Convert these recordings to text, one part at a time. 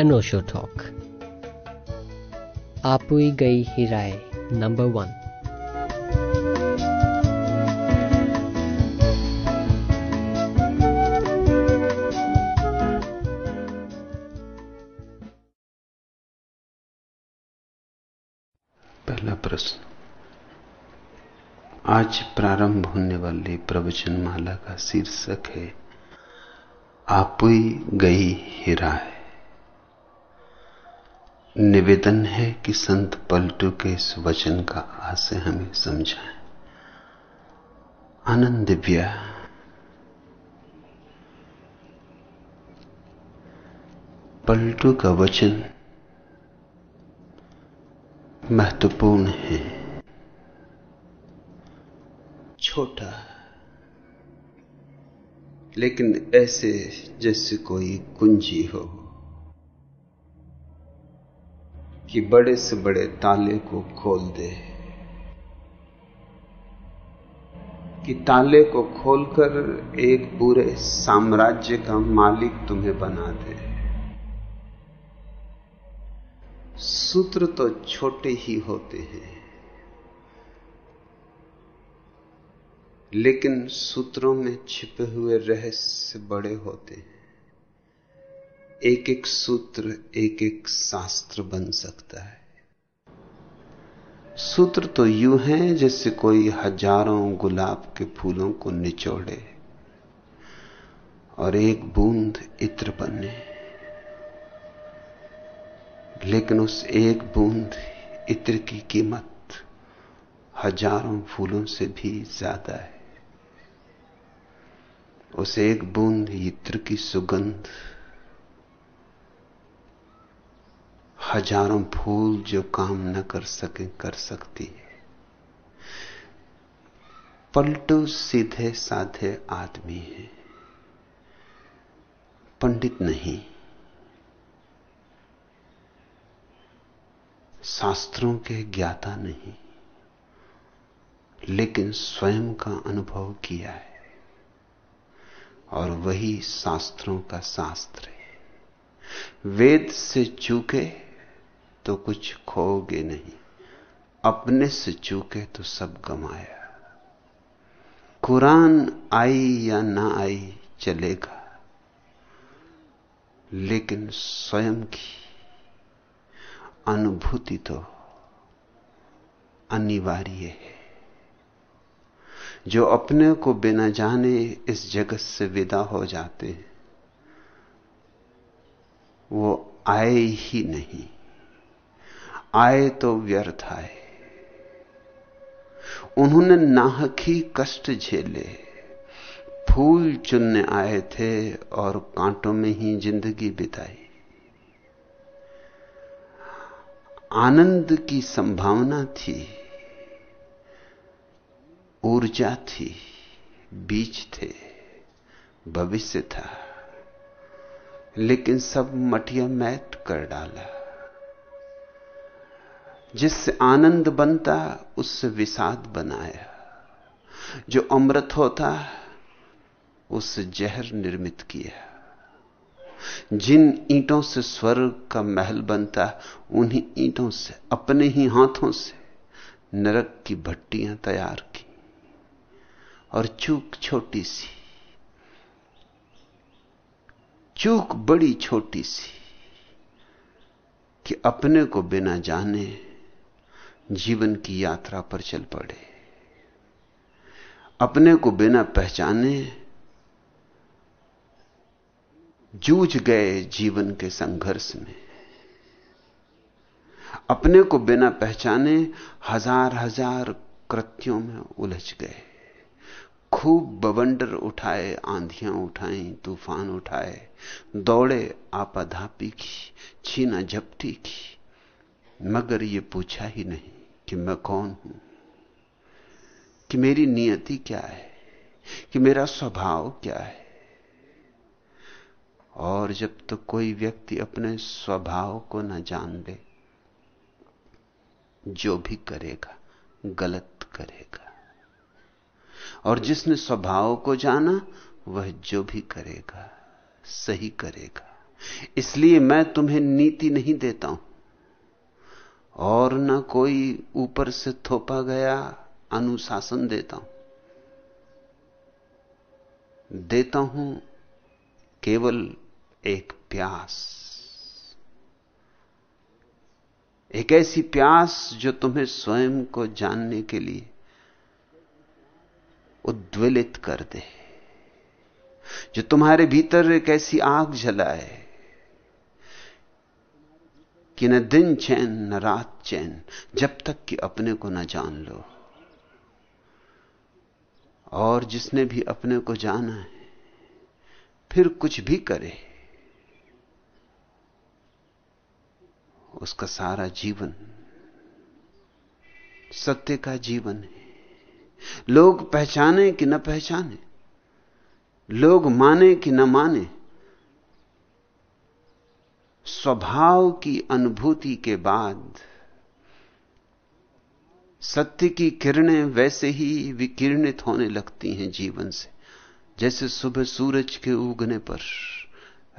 अनोशो talk आपुई गई ही राय number one पहला प्रश्न। आज प्रारंभ होने वाली प्रवचन माला का शीर्षक है, आपुई गई हिरा है निवेदन है कि संत पलटू के इस वचन का आशय हमें समझाएँ। आनंद दिव्या। पलटू का वचन महत्वपूर्ण है। छोटा। लेकिन ऐसे जैसे कोई कुंजी हो। कि बड़े से बड़े ताले को खोल दे। कि ताले को खोलकर एक पूरे साम्राज्य का मालिक तुम्हें बना दे। सूत्र तो छोटे ही होते हैं, लेकिन सूत्रों में छिपे हुए रहस्य बड़े होते हैं। एक एक सूत्र एक एक शास्त्र बन सकता है। सूत्र तो यूँ है जैसे कोई हज़ारों गुलाब के फूलों को निचोड़े और एक बूंद इत्र बने। लेकिन उस एक बूंद इत्र की कीमत हज़ारों फूलों से भी ज़्यादा है। उस एक बूंद इत्र की सुगंध हज़ारों फूल जो काम न कर सके, कर सकती है। पलटू सीधे साधे आदमी है। पंडित नहीं। शास्त्रों के ज्ञाता नहीं। लेकिन स्वयं का अनुभव किया है। और वही शास्त्रों का शास्त्र है। वेद से चूके तो कुछ खोगे नहीं। अपने से चूके तो सब गमाया। कुरान आई या ना आई चलेगा। लेकिन स्वयं की अनुभूति तो अनिवार्य है। जो अपने को बिना जाने इस जगत से विदा हो जाते हैं, वो आए ही नहीं। आए तो व्यर्थ आए। उन्होंने नाहक ही कष्ट झेले। फूल चुनने आए थे और कांटों में ही ज़िंदगी बिताई। आनंद की संभावना थी, ऊर्जा थी, बीज थे, भविष्य था, लेकिन सब मटिया मैट कर डाला। जिससे आनंद बनता, उससे विषाद बनाया। जो अमृत होता, उससे जहर निर्मित किया। जिन ईंटों से स्वर्ग का महल बनता, उन्हीं ईंटों से, अपने ही हाथों से नरक की भट्टियाँ तैयार की। और चूक छोटी सी, चूक बड़ी छोटी सी, कि अपने को बिना जाने जीवन की यात्रा पर चल पड़े। अपने को बिना पहचाने जूझ गए जीवन के संघर्ष में। अपने को बिना पहचाने हज़ार हज़ार कृत्यों में उलझ गए। खूब बवंडर उठाए, आंधियाँ उठाई, तूफ़ान उठाए, दौड़े, आपाधापी की छीना झपटी की, मगर ये पूछा ही नहीं। कि मैं कौन हूँ? कि मेरी नियति क्या है? कि मेरा स्वभाव क्या है? और जब तक तो कोई व्यक्ति अपने स्वभाव को न जान ले जो भी करेगा, गलत करेगा। और जिसने स्वभाव को जाना, वह जो भी करेगा, सही करेगा। इसलिए मैं तुम्हें नीति नहीं देता हूँ। और न कोई ऊपर से थोपा गया अनुशासन देता हूँ। देता हूँ केवल एक प्यास। एक ऐसी प्यास जो तुम्हें स्वयं को जानने के लिए उद्वेलित कर दे, जो तुम्हारे भीतर एक ऐसी आग जलाए कि न दिन चैन, न रात चैन, जब तक कि अपने को न जान लो। और जिसने भी अपने को जाना है, फिर कुछ भी करे, उसका सारा जीवन सत्य का जीवन है। लोग पहचाने कि न पहचाने, लोग माने कि न माने स्वभाव की अनुभूति के बाद, सत्य की किरणें वैसे ही विकिरणित होने लगती हैं जीवन से। जैसे सुबह सूरज के उगने पर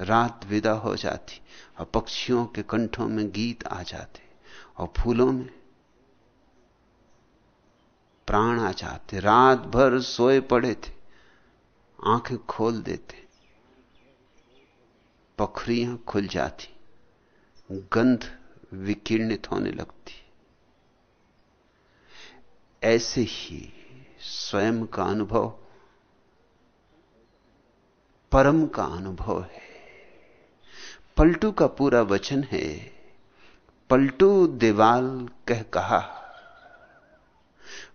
रात विदा हो जाती और पक्षियों के कंठों में गीत आ जाते और फूलों में प्राण आ जाते। रात भर सोए पड़े थे, आँखें खोल देते, पखरियाँ खुल जाती। गंध विकीर्णित होने लगती। ऐसे ही स्वयं का अनुभव, परम का अनुभव है। पलटू का पूरा वचन है, पलटू दीवाल कह कहा,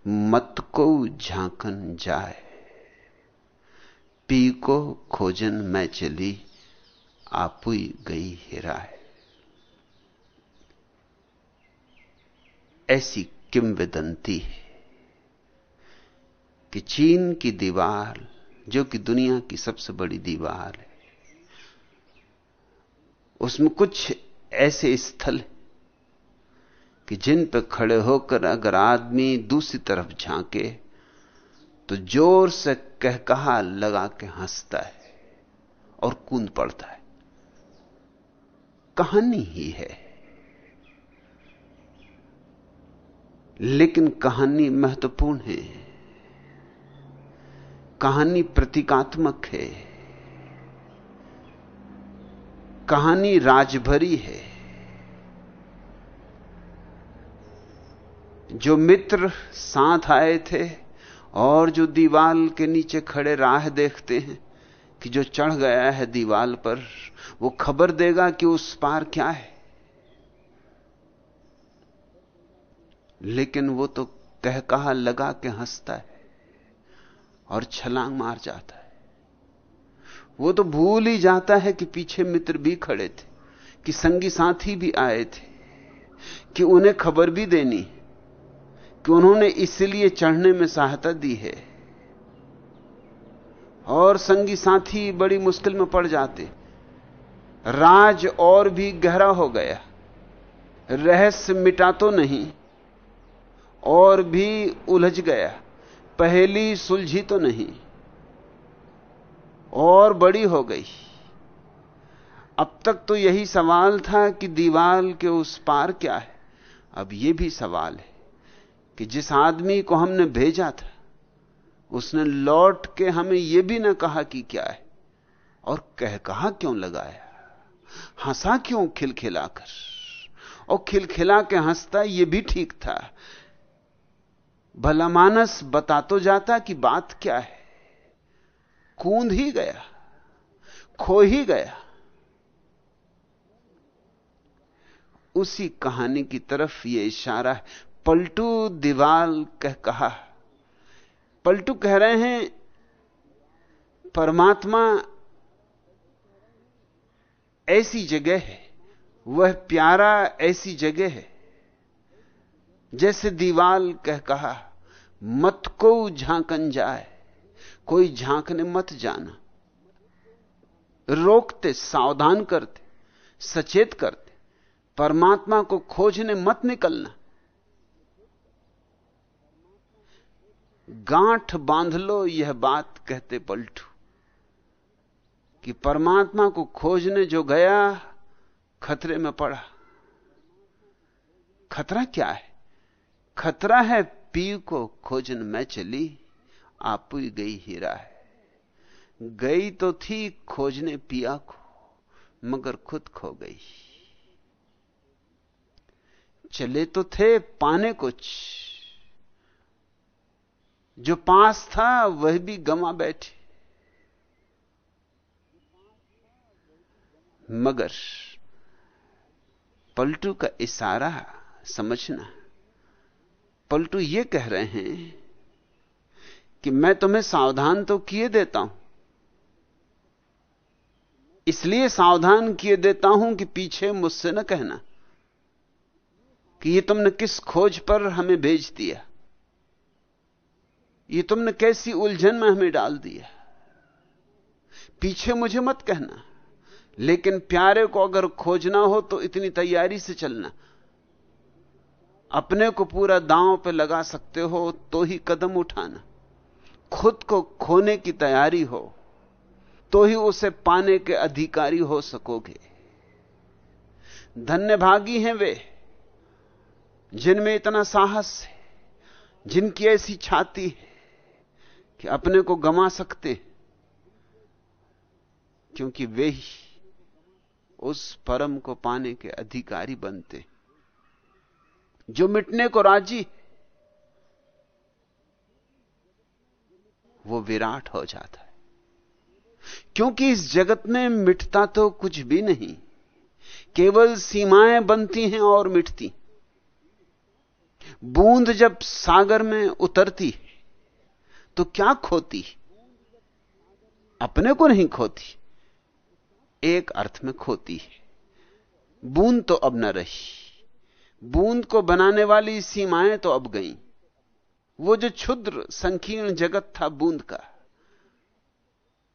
मत को झांकन जाए, पी को खोजन मैं चली आपुई गई हिराए ऐसी किंवदंती है कि चीन की दीवार, जो कि दुनिया की सबसे बड़ी दीवार है, उसमें कुछ ऐसे स्थल कि जिन पर खड़े होकर अगर आदमी दूसरी तरफ़ झांके तो ज़ोर से कह कहा लगा के हंसता है और कूद पड़ता है। कहानी ही है। लेकिन कहानी महत्वपूर्ण है। कहानी प्रतीकात्मक है। कहानी राजभरी है। जो मित्र साथ आए थे और जो दीवाल के नीचे खड़े राह देखते हैं कि जो चढ़ गया है दीवाल पर, वो खबर देगा कि उस पार क्या है। लेकिन वो तो कह कहा लगा के हंसता है और छलांग मार जाता है। वो तो भूल ही जाता है कि पीछे मित्र भी खड़े थे, कि संगी साथी भी आए थे, कि उन्हें खबर भी देनी, कि उन्होंने इसलिए चढ़ने में सहायता दी है। और संगी साथी बड़ी मुश्किल में पड़ जाते। राज और भी गहरा हो गया। रहस्य मिटा तो नहीं। और भी उलझ गया। पहली सुलझी तो नहीं, और बड़ी हो गई। अब तक तो यही सवाल था कि दीवाल के उस पार क्या है। अब यह भी सवाल है कि जिस आदमी को हमने भेजा था, उसने लौट के हमें यह भी ना कहा कि क्या है, और कह कहा क्यों लगाया? हंसा क्यों खिलखिलाकर? और खिलखिला के हंसता यह भी ठीक था भला मानस बता तो जाता कि बात क्या है। कूद ही गया, खो ही गया। उसी कहानी की तरफ़ यह इशारा है। पलटू दीवाल कह कहा। पलटू कह रहे हैं, परमात्मा ऐसी जगह है, वह प्यारा ऐसी जगह है। जैसे दीवाल कह कहा, मत को झांकन जाए, कोई झांकने मत जाना। रोकते, सावधान करते, सचेत करते, परमात्मा को खोजने मत निकलना। गांठ बाँध लो, यह बात कहते पलटू, कि परमात्मा को खोजने जो गया, खतरे में पड़ा। खतरा क्या है? खतरा है पी को, खोजन में चली, आप ही गई हीरा है। गई तो थी खोजने पिया को, मगर खुद खो गई। चले तो थे पाने कुछ, जो पास था वह भी गमा बैठे। मगर पलटू का इशारा समझना पलटू ये कह रहे हैं कि मैं तुम्हें सावधान तो किए देता हूँ। इसलिए सावधान किए देता हूँ कि पीछे मुझसे न कहना कि ये तुमने किस खोज पर हमें भेज दिया। ये तुमने कैसी उलझन में हमें डाल दिया। पीछे मुझे मत कहना, लेकिन प्यारे को अगर खोजना हो तो इतनी तैयारी से चलना। अपने को पूरा दांव पे लगा सकते हो तो ही कदम उठाना। खुद को खोने की तैयारी हो तो ही उसे पाने के अधिकारी हो सकोगे। धन्यभागी हैं वे, जिनमें इतना साहस है, जिनकी ऐसी छाती है कि अपने को गमा सकते क्योंकि वे ही उस परम को पाने के अधिकारी बनते जो मिटने को राज़ी, वो विराट हो जाता है। क्योंकि इस जगत में मिटता तो कुछ भी नहीं, केवल सीमाएँ बनती हैं और मिटती। बूंद जब सागर में उतरती तो क्या खोती? अपने को नहीं खोती, एक अर्थ में खोती है। बूंद तो अब न रही। बूंद को बनाने वाली सीमाएँ तो अब गईं। वो जो क्षुद्र, संकीर्ण जगत था बूंद का,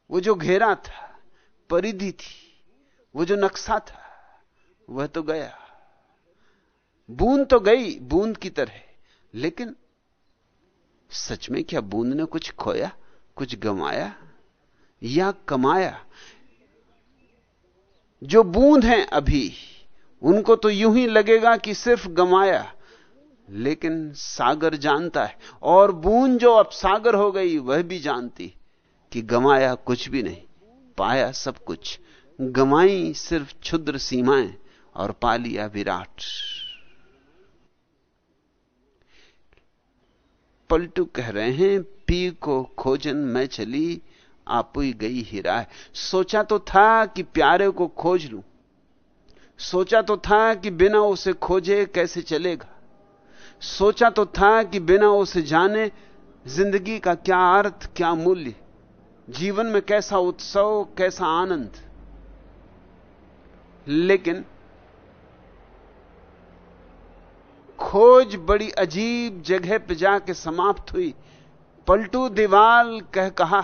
वो जो घेरा था, परिधि थी, वो जो नक्शा था, वह तो गया। बूंद तो गई, बूंद की तरह, लेकिन सच में क्या बूंद ने कुछ खोया, कुछ गमाया या कमाया? जो बूंद हैं अभी उनको तो यूँ ही लगेगा कि सिर्फ़ गमाया लेकिन सागर जानता है। और बूंद जो अब सागर हो गई, वह भी जानती कि गमाया कुछ भी नहीं, पाया सब कुछ। गमाई सिर्फ़ क्षुद्र सीमाएँ और पा लिया विराट। पलटू कह रहे हैं पी को खोजन मैं चली, आप ही गई हीरा सोचा तो था कि प्यारे को खोज लूँ सोचा तो था कि बिना उसे खोजे कैसे चलेगा। सोचा तो था कि बिना उसे जाने ज़िंदगी का क्या अर्थ, क्या मूल्य, जीवन में कैसा उत्सव, कैसा आनंद। लेकिन खोज बड़ी अजीब जगह पर जाके समाप्त हुई। पलटू दीवाल कह कहा,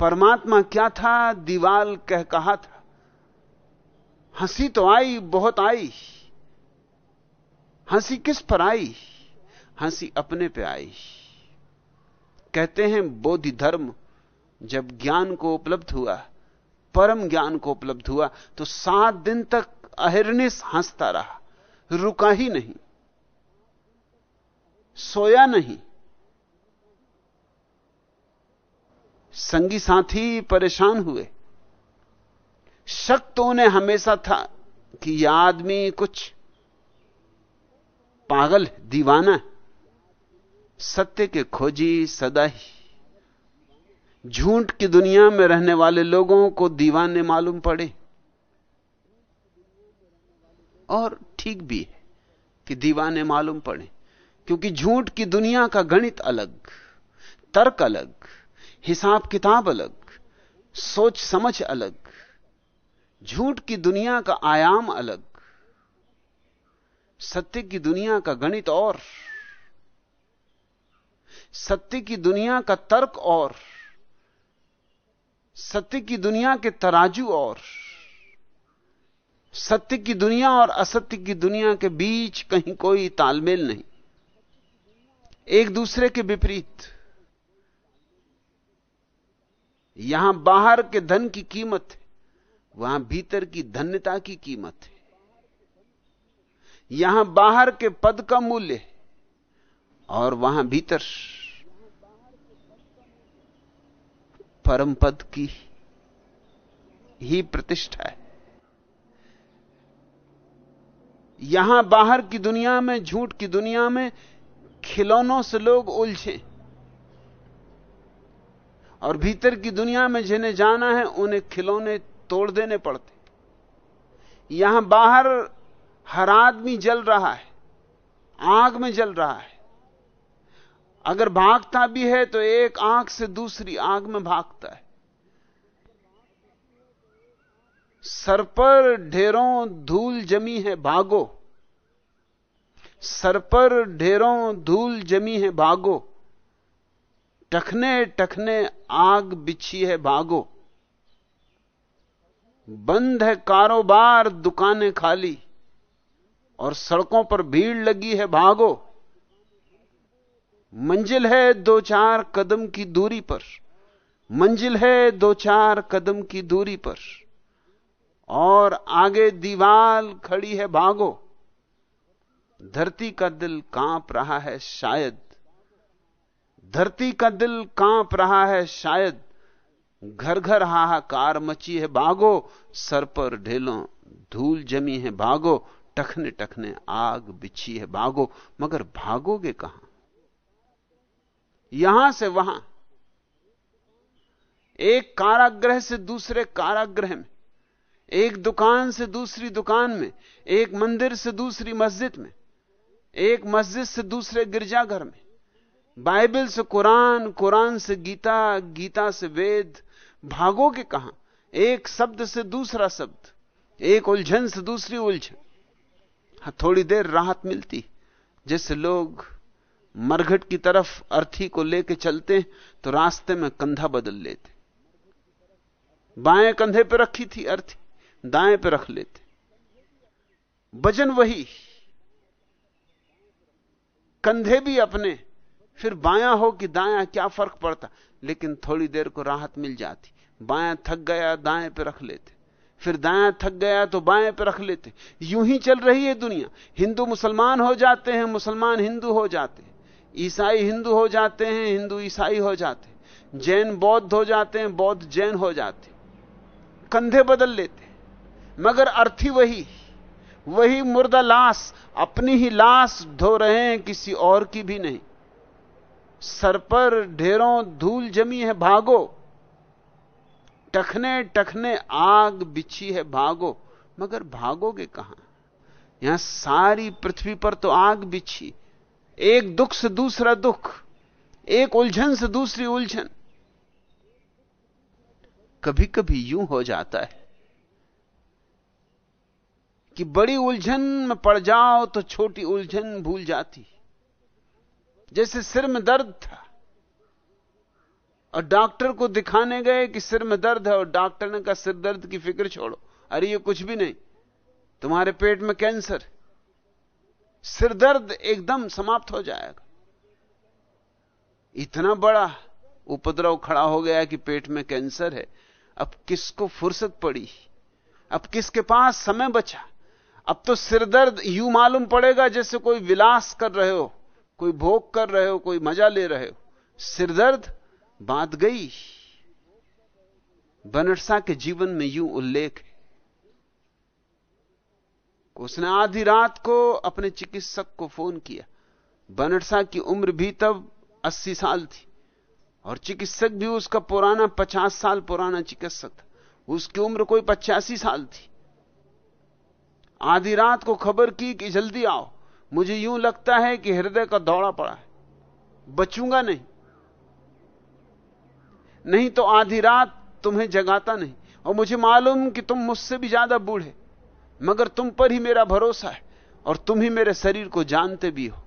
परमात्मा क्या था? दीवाल कह कहा था। हँसी तो आई, बहुत आई। हँसी किस पर आई? हँसी अपने पे आई। कहते हैं बोधि धर्म, जब ज्ञान को उपलब्ध हुआ, परम ज्ञान को उपलब्ध हुआ तो सात दिन तक अहिर्निश हंसता रहा, रुका ही नहीं, सोया नहीं। संगी साथी परेशान हुए शक तो उन्हें हमेशा था कि यह आदमी कुछ पागल दीवाना सत्य के खोजी सदा ही। झूठ की दुनिया में रहने वाले लोगों को दीवाने मालूम पड़े। और ठीक भी है कि दीवाने मालूम पड़े, क्योंकि झूठ की दुनिया का गणित अलग, तर्क अलग हिसाब किताब अलग सोच समझ अलग। झूठ की दुनिया का आयाम अलग, सत्य की दुनिया का गणित और, सत्य की दुनिया का तर्क और, सत्य की दुनिया के तराजू और, सत्य की दुनिया और असत्य की दुनिया के बीच कहीं कोई तालमेल नहीं। एक दूसरे के विपरीत। यहाँ बाहर के धन की कीमत है। वहाँ भीतर की धन्यता की कीमत है। यहाँ बाहर के पद का मूल्य और वहाँ भीतर परम पद की ही प्रतिष्ठा है। यहाँ बाहर की दुनिया में, झूठ की दुनिया में खिलौनों से लोग उलझे। और भीतर की दुनिया में जिन्हें जाना है, उन्हें खिलौने तोड़ देने पड़ते। यहाँ बाहर हर आदमी जल रहा है, आग में जल रहा है। अगर भागता भी है तो एक आँख से दूसरी आग में भागता है। सर पर ढेरों धूल जमी है, भागो। सर पर ढेरों धूल जमी है, भागो। टखने टखने आग बिछी है, भागो। बंद है कारोबार, दुकानें खाली, और सड़कों पर भीड़ लगी है भागो। मंजिल है दो चार कदम की दूरी पर, मंजिल है दो चार कदम की दूरी पर, और आगे दीवाल खड़ी है भागो। धरती का दिल काँप रहा है शायद, धरती का दिल काँप रहा है शायद घर घर हाहाकार मची है, भागो। सर पर ढेलों धूल जमी है, भागो। टखने टखने आग बिछी है, भागो। मगर भागोगे कहाँ? यहाँ से वहाँ। एक कारागृह से दूसरे कारागृह में, एक दुकान से दूसरी दुकान में, एक मंदिर से दूसरी मस्जिद में, एक मस्जिद से दूसरे गिरजाघर में। बाइबल से कुरान कुरान से गीता गीता से वेद भागोगे कहाँ? एक शब्द से दूसरा शब्द। एक उलझन से दूसरी उलझन। हाँ थोड़ी देर राहत मिलती। जैसे लोग मरघट की तरफ़ अर्थी को लेके चलते तो रास्ते में कंधा बदल लेते। बाएँ कंधे पर रखी थी अर्थी, दाएँ पर रख लेते। वज़न वही। कंधे भी अपने, फिर बायां हो कि दायां, क्या फ़र्क पड़ता? लेकिन थोड़ी देर को राहत मिल जाती। बायां थक गया, दाएँ पे रख लेते। फिर दाया थक गया तो बाएँ पे रख लेते। यूँ ही चल रही है दुनिया। हिंदू मुसलमान हो जाते हैं, मुसलमान हिंदू हो जाते हैं। ईसाई हिंदू हो जाते हैं, हिंदू ईसाई हो जाते जैन, बौद्ध हो जाते हैं, बौद्ध, जैन हो जाते कंधे बदल लेते मगर अर्थी वही। वही मुर्दा लाश, अपनी ही लाश धो रहे हैं, किसी और की भी नहीं। सर पर ढेरों धूल जमी है, भागो। टखने टखने आग बिछी है भागो। मगर भागोगे कहाँ? यहाँ सारी पृथ्वी पर तो आग बिछी। एक दुख से दूसरा दुख, एक उलझन से दूसरी उलझन। कभी कभी यूँ हो जाता है कि बड़ी उलझन में पड़ जाओ तो छोटी उलझन भूल जाती। जैसे सिर में दर्द था और डॉक्टर को दिखाने गए कि सिर में दर्द है और डॉक्टर ने कहा, सिर दर्द की फ़िक्र छोड़ो। अरे, ये कुछ भी नहीं। तुम्हारे पेट में कैंसर। सिर दर्द एकदम समाप्त हो जाएगा। इतना बड़ा उपद्रव खड़ा हो गया कि पेट में कैंसर है। अब किसको फुर्सत पड़ी? अब किसके पास समय बचा? अब तो सिरदर्द यूँ मालूम पड़ेगा जैसे कोई विलास कर रहे हो, कोई भोग कर रहे हो, कोई मज़ा ले रहे हो। सिरदर्द बात गई। बनरसा के जीवन में यूँ उल्लेख। है उसने आधी रात को अपने चिकित्सक को फ़ोन किया। बनरसा की उम्र भी तब 80 साल थी और चिकित्सक भी उसका पुराना 50 साल पुराना चिकित्सक था। उसकी उम्र कोई पचासी साल थी। आधी रात को खबर की कि जल्दी आओ। मुझे यूँ लगता है कि हृदय का दौड़ा पड़ा है। बचूँगा नहीं। नहीं तो आधी रात तुम्हें जगाता नहीं। और मुझे मालूम कि तुम मुझसे भी ज़्यादा बूढ़े। मगर तुम पर ही मेरा भरोसा है, और तुम ही मेरे शरीर को जानते भी हो।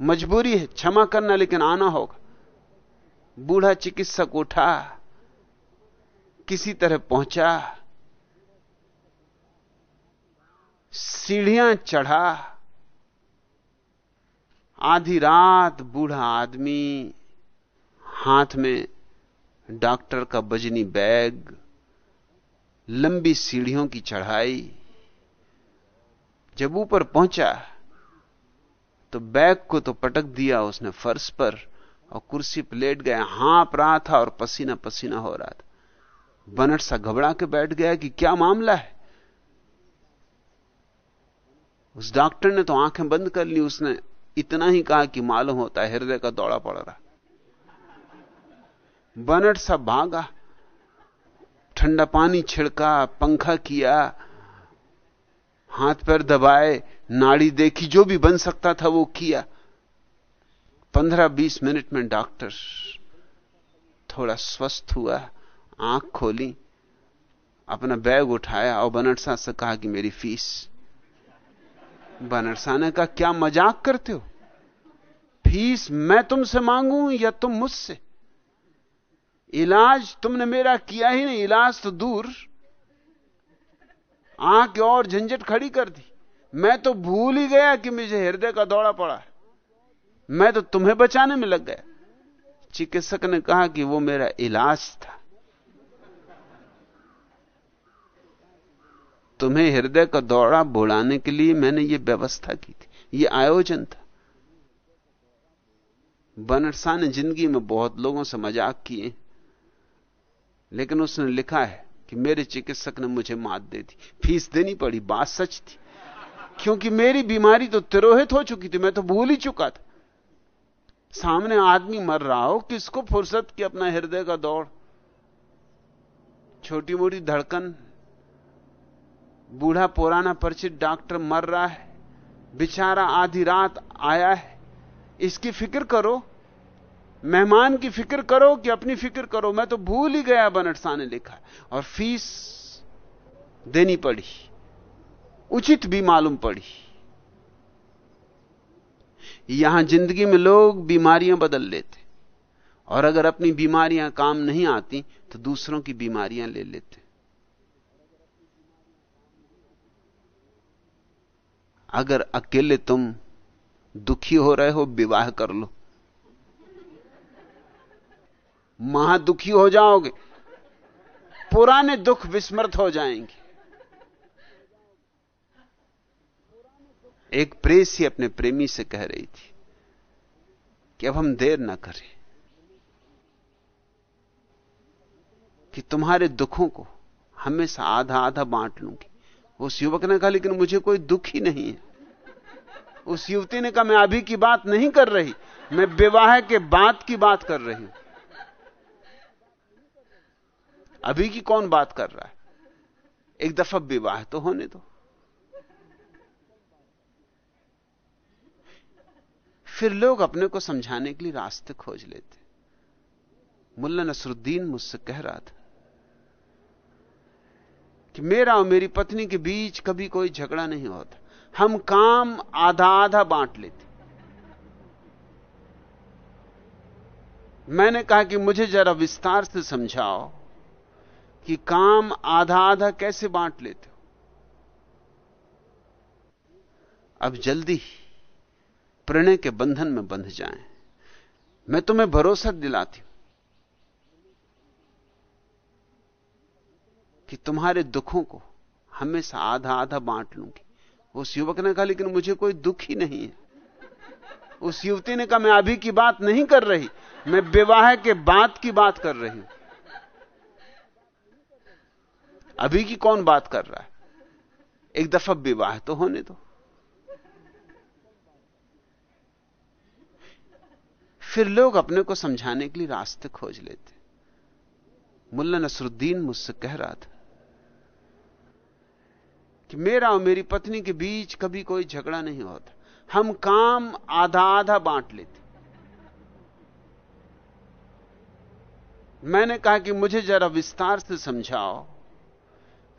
मजबूरी है, क्षमा करना, लेकिन आना होगा। बूढ़ा चिकित्सक उठा, किसी तरह पहुँचा, सीढ़ियाँ चढ़ा। आधी रात बूढ़ा आदमी हाथ में डॉक्टर का बजनी बैग, लंबी सीढ़ियों की चढ़ाई, जब ऊपर पहुँचा तो बैग को तो पटक दिया उसने फर्श पर और कुर्सी पर लेट गया। हाँप रहा था और पसीना पसीना हो रहा था। बनट सा घबरा के बैठ गया कि क्या मामला है? उस डॉक्टर ने तो आँखें बंद कर ली। उसने इतना ही कहा कि मालूम होता है हृदय का दौड़ा पड़ रहा। बनट सा भागा, ठंडा पानी छिड़का, पंखा किया, हाथ पैर दबाए, नाड़ी देखी, जो भी बन सकता था वो किया। पंद्रह बीस मिनट में डॉक्टर थोड़ा स्वस्थ हुआ, आँख खोली, अपना बैग उठाया और बनरसा से कहा कि मेरी फ़ीस। बनरसा ने कहा, क्या मज़ाक करते हो? फ़ीस मैं तुमसे मांगू या तुम मुझसे? इलाज तुमने मेरा किया ही नहीं, इलाज तो दूर। आँख और झंझट खड़ी कर दी। मैं तो भूल ही गया कि मुझे हृदय का दौड़ा पड़ा है। मैं तो तुम्हें बचाने में लग गया। चिकित्सक ने कहा कि वो मेरा इलाज था। तुम्हें हृदय का दौड़ा बुलाने के लिए मैंने ये व्यवस्था की थी। ये आयोजन था। बनरसा ने ज़िंदगी में बहुत लोगों से मज़ाक किए। लेकिन उसने लिखा है कि मेरे चिकित्सक ने मुझे मात दे दी। फ़ीस देनी पड़ी, बात सच थी। क्योंकि मेरी बीमारी तो तिरोहित हो चुकी थी, मैं तो भूल ही चुका था। सामने आदमी मर रहा हो, किसको फुर्सत की अपना हृदय का दौड़? छोटी मोटी धड़कन, बूढ़ा पुराना परिचित डॉक्टर मर रहा है, बेचारा आधी रात आया है। इसकी फ़िक्र करो मेहमान की फ़िक्र करो कि अपनी फ़िक्र करो। मैं तो भूल ही गया बनटसा ने लिखा और फ़ीस देनी पड़ी। उचित भी मालूम पड़ी। यहाँ ज़िंदगी में लोग बीमारियाँ बदल लेते। और अगर अपनी बीमारियाँ काम नहीं आती तो दूसरों की बीमारियाँ ले लेते। अगर अकेले तुम दुखी हो रहे हो, विवाह कर लो। महादुखी हो जाओगे। पुराने दुख विस्मृत हो जाएँगे। एक प्रेसी अपने प्रेमी से कह रही थी कि अब हम देर ना करें कि तुम्हारे दुखों को हमेशा आधा आधा बांट लूँगी। उस युवक ने कहा, लेकिन मुझे कोई दुख ही नहीं है। उस युवती ने कहा, मैं अभी की बात नहीं कर रही, मैं विवाह के बाद की बात कर रही हूँ। अभी की कौन बात कर रहा है? एक दफ़ा विवाह तो होने दो। फिर लोग अपने को समझाने के लिए रास्ते खोज लेते। मुल्ला नसरुद्दीन मुझसे कह रहा था कि मेरा और मेरी पत्नी के बीच कभी कोई झगड़ा नहीं होता। हम काम आधा आधा बांट लेते। मैंने कहा कि मुझे जरा विस्तार से समझाओ। कि काम आधा आधा कैसे बांट लेते हो? अब जल्दी प्रणय के बंधन में बंध जाएँ। मैं तुम्हें भरोसा दिलाती हूँ कि तुम्हारे दुखों को हमेशा आधा आधा बांट लूँगी। उस युवक ने कहा, लेकिन मुझे कोई दुख ही नहीं है। उस युवती ने कहा, मैं अभी की बात नहीं कर रही, मैं विवाह के बाद की बात कर रही हूँ। अभी की कौन बात कर रहा है? एक दफ़ा विवाह तो होने दो। फिर लोग अपने को समझाने के लिए रास्ते खोज लेते। मुल्ला नसरुद्दीन मुझसे कह रहा था कि मेरा और मेरी पत्नी के बीच कभी कोई झगड़ा नहीं होता। हम काम आधा आधा बांट लेते। मैंने कहा कि मुझे जरा विस्तार से समझाओ।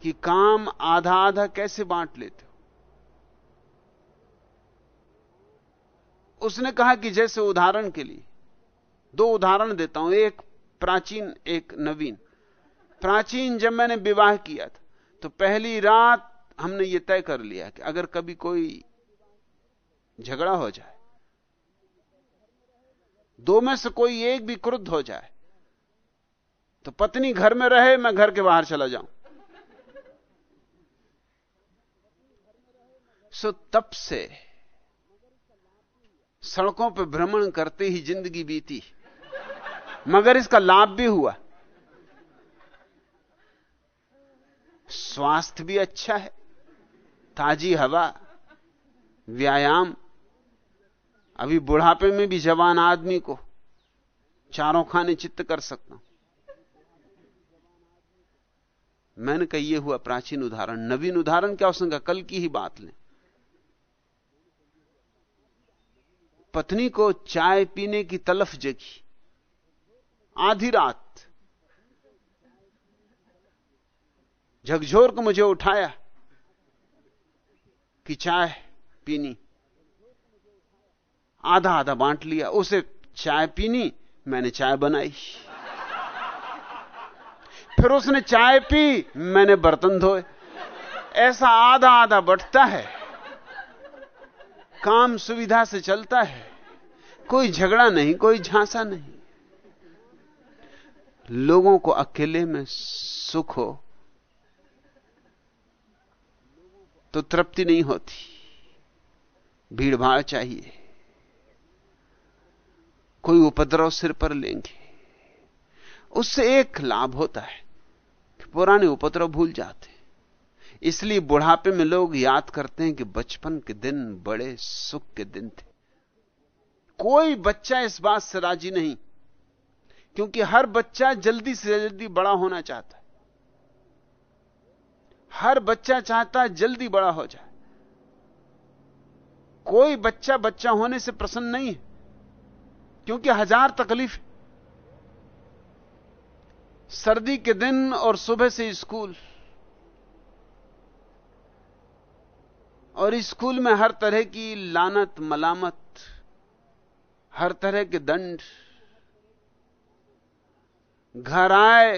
कि काम आधा आधा कैसे बांट लेते हो? उसने कहा कि जैसे उदाहरण के लिए, दो उदाहरण देता हूँ, एक प्राचीन, एक नवीन। प्राचीन जब मैंने विवाह किया था तो पहली रात हमने यह तय कर लिया कि अगर कभी कोई झगड़ा हो जाए, दो में से कोई एक भी क्रुद्ध हो जाए तो पत्नी घर में रहे, मैं घर के बाहर चला जाऊँ। सो तब से सड़कों पर भ्रमण करते ही ज़िंदगी बीती। मगर इसका लाभ भी हुआ। स्वास्थ्य भी अच्छा है। ताजी हवा, व्यायाम, अभी बुढ़ापे में भी जवान आदमी को चारों खाने चित्त कर सकता हूँ। मैंने कहा हुआ प्राचीन उदाहरण। नवीन उदाहरण क्या उसने कल की ही बात लें। पत्नी को चाय पीने की तलफ जगी। आधी रात। झकझोर को मुझे उठाया कि चाय पीनी। आधा आधा बांट लिया, उसे चाय पीनी, मैंने चाय बनाई। फिर उसने चाय पी, मैंने बर्तन धोए। ऐसा आधा आधा बटता है। काम सुविधा से चलता है। कोई झगड़ा नहीं, कोई झांसा नहीं। लोगों को अकेले में सुख हो तो तृप्ति नहीं होती। भीड़ भाड़ चाहिए। कोई उपद्रव सिर पर लेंगे। उससे एक लाभ होता है पुराने उपद्रव भूल जाते। इसलिए बुढ़ापे में लोग याद करते हैं कि बचपन के दिन बड़े सुख के दिन थे। कोई बच्चा इस बात से राज़ी नहीं, क्योंकि हर बच्चा जल्दी से जल्दी बड़ा होना चाहता है। हर बच्चा चाहता है जल्दी बड़ा हो जाए। कोई बच्चा बच्चा होने से प्रसन्न नहीं है, क्योंकि हज़ार तकलीफ़ सर्दी के दिन और सुबह से स्कूल और स्कूल में हर तरह की लानत, मलामत, हर तरह के दंड, घर आए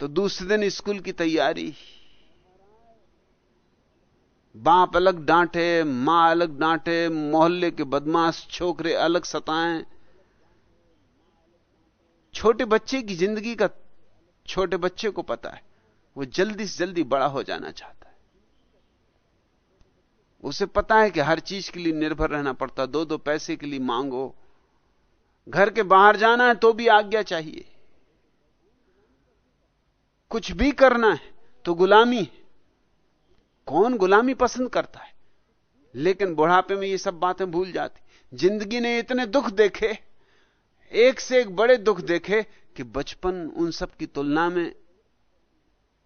तो दूसरे दिन स्कूल की तैयारी। बाप अलग डांटे, माँ अलग डांटे, मोहल्ले के बदमाश, छोकरे अलग सताएँ। छोटे बच्चे की ज़िंदगी का छोटे बच्चे को पता है, वो जल्दी से जल्दी बड़ा हो जाना चाहता है। उसे पता है कि हर चीज़ के लिए निर्भर रहना पड़ता दो दो पैसे के लिए मांगो। घर के बाहर जाना है तो भी आज्ञा चाहिए। कुछ भी करना है तो गुलामी कौन गुलामी पसंद करता है? लेकिन बुढ़ापे में ये सब बातें भूल जाती। ज़िंदगी ने इतने दुख देखे, एक से एक बड़े दुख देखे कि बचपन उन सब की तुलना में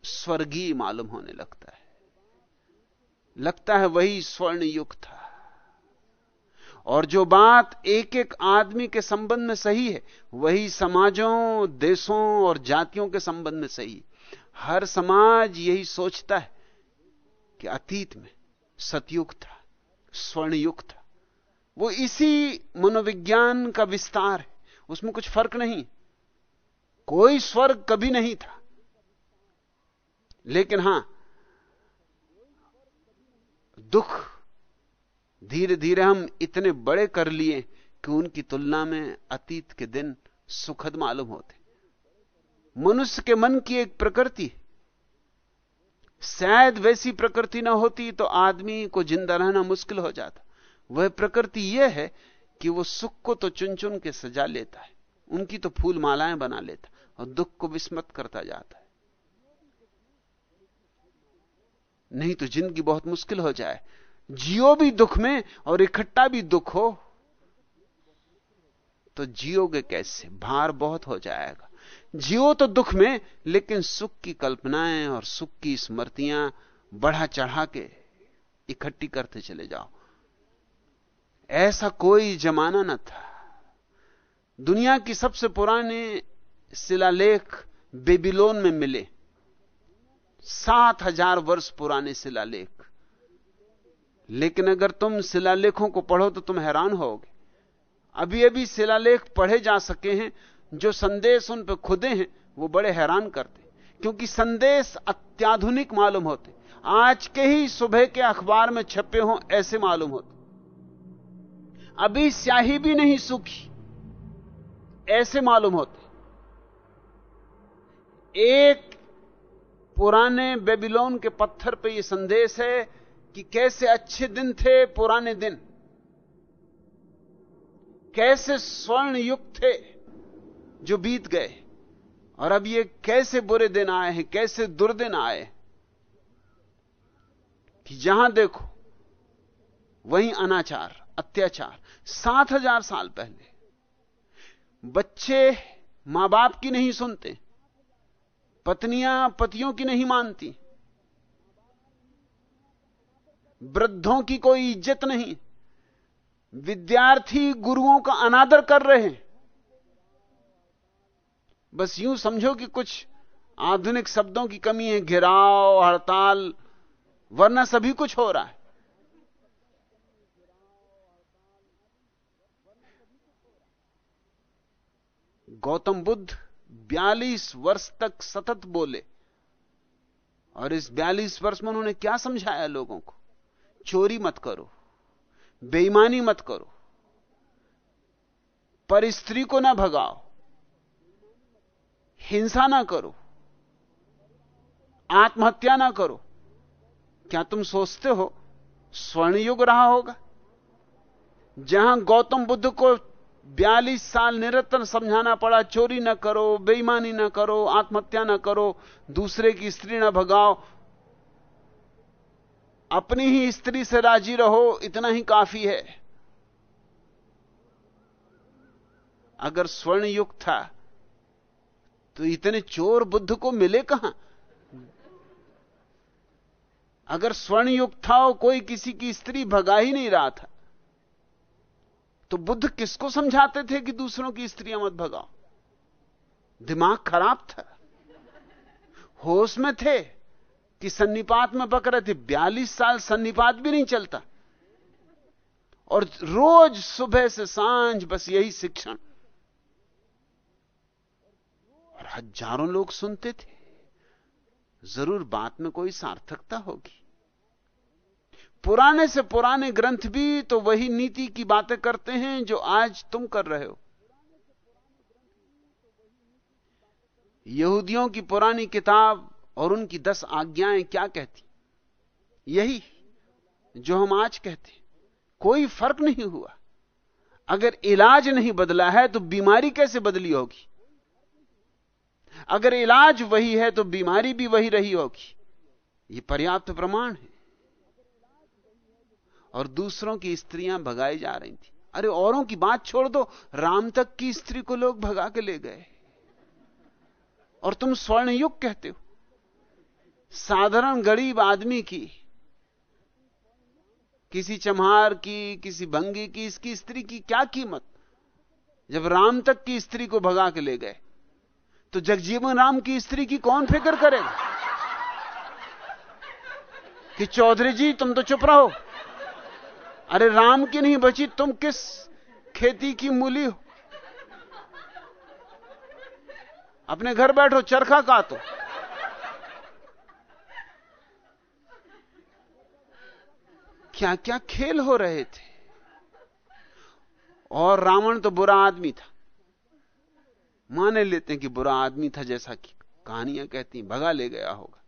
स्वर्गीय मालूम होने लगता है। लगता है वही स्वर्ण युग था। और जो बात एक एक आदमी के संबंध में सही है, वही समाजों, देशों और जातियों के संबंध में सही है। हर समाज यही सोचता है कि अतीत में सतयुग था स्वर्ण युग था। वो इसी मनोविज्ञान का विस्तार है, उसमें कुछ फ़र्क नहीं। कोई स्वर्ग कभी नहीं था। लेकिन हाँ दुख धीरे धीरे हम इतने बड़े कर लिए कि उनकी तुलना में अतीत के दिन सुखद मालूम होते। मनुष्य के मन की एक प्रकृति शायद वैसी प्रकृति ना होती तो आदमी को ज़िंदा रहना मुश्किल हो जाता। वह प्रकृति यह है कि वो सुख को तो चुन चुन के सजा लेता है। उनकी तो फूल मालाएँ बना लेता और दुख को विस्मत करता जाता है नहीं तो ज़िंदगी बहुत मुश्किल हो जाए। जियो भी दुख में और इकट्ठा भी दुख हो तो जियोगे कैसे? भार बहुत हो जाएगा। जियो तो दुख में, लेकिन सुख की कल्पनाएँ और सुख की स्मृतियाँ बढ़ा चढ़ा के इकट्ठी करते चले जाओ। ऐसा कोई जमाना न था। दुनिया की सबसे पुराने शिलालेख बेबीलोन में मिले। सात हज़ार वर्ष पुराने शिलालेख। लेकिन अगर तुम शिलालेखों को पढ़ो तो तुम हैरान होगे। अभी अभी शिलालेख पढ़े जा सके हैं, जो संदेश उन पर खुदे हैं, वो बड़े हैरान करते। क्योंकि संदेश अत्याधुनिक मालूम होते। आज के ही सुबह के अखबार में छपे हों, ऐसे मालूम होते। अभी स्याही भी नहीं सूखी, ऐसे मालूम होते। एक पुराने बेबीलोन के पत्थर पे यह संदेश है कि कैसे अच्छे दिन थे, पुराने दिन। कैसे स्वर्ण युग थे जो बीत गए, और अब ये कैसे बुरे दिन आए हैं, कैसे दुर्दिन आए कि जहाँ देखो, वहीं अनाचार, अत्याचार, सात हज़ार साल पहले। बच्चे माँ बाप की नहीं सुनते पत्नियाँ पतियों की नहीं मानती। वृद्धों की कोई इज़्ज़त नहीं। विद्यार्थी गुरुओं का अनादर कर रहे हैं। बस यूँ समझो कि कुछ आधुनिक शब्दों की कमी है, घिराव, हड़ताल, वरना सभी कुछ हो रहा है। गौतम बुद्ध 42 वर्ष तक सतत बोले। और इस 42 वर्ष में उन्होंने क्या समझाया लोगों को? चोरी मत करो, बेईमानी मत करो, पर स्त्री को ना भगाओ, हिंसा ना करो, आत्महत्या ना करो। क्या तुम सोचते हो स्वर्ण युग रहा होगा, जहाँ गौतम बुद्ध को बयालीस साल निरंतर समझाना पड़ा, चोरी ना करो, बेईमानी ना करो, आत्महत्या ना करो, दूसरे की स्त्री ना भगाओ। अपनी ही स्त्री से राज़ी रहो, इतना ही काफ़ी है। अगर स्वर्ण युग था तो इतने चोर बुद्ध को मिले कहाँ? अगर स्वर्ण युग था और कोई किसी की स्त्री भगा ही नहीं रहा था तो बुद्ध किसको समझाते थे कि दूसरों की स्त्रियाँ मत भगाओ? दिमाग खराब था। होश में थे कि सन्निपात में बक रहे थे। बयालीस साल सन्निपात भी नहीं चलता। और रोज सुबह से साँझ बस यही शिक्षण। और हज़ारों लोग सुनते थे। ज़रूर बात में कोई सार्थकता होगी। पुराने से पुराने ग्रंथ भी तो वही नीति की बातें करते हैं जो आज तुम कर रहे हो। यहूदियों की पुरानी किताब और उनकी दस आज्ञाएँ क्या कहती? यही जो हम आज कहते कोई फ़र्क नहीं हुआ। अगर इलाज नहीं बदला है तो बीमारी कैसे बदली होगी? अगर इलाज वही है तो बीमारी भी वही रही होगी। यह पर्याप्त प्रमाण है। और दूसरों की स्त्रियाँ भगाई जा रही थी। अरे, औरों की बात छोड़ दो। राम तक की स्त्री को लोग भगा के ले गए। और तुम स्वर्ण युग कहते हो। साधारण गरीब आदमी की, किसी चमहार की, किसी भंगी की, इसकी स्त्री की क्या कीमत? जब राम तक की स्त्री को भगा के ले गए तो जगजीवन राम की स्त्री की कौन फ़िक्र करेगा? कि चौधरी जी, तुम तो चुप रहो। अरे राम की नहीं बची, तुम किस खेती की मूली हो? अपने घर बैठो, चरखा काटो। क्या क्या खेल हो रहे थे? और रावण तो बुरा आदमी था। माने लेते हैं कि बुरा आदमी था जैसा कि कहानियाँ कहती भगा ले गया होगा।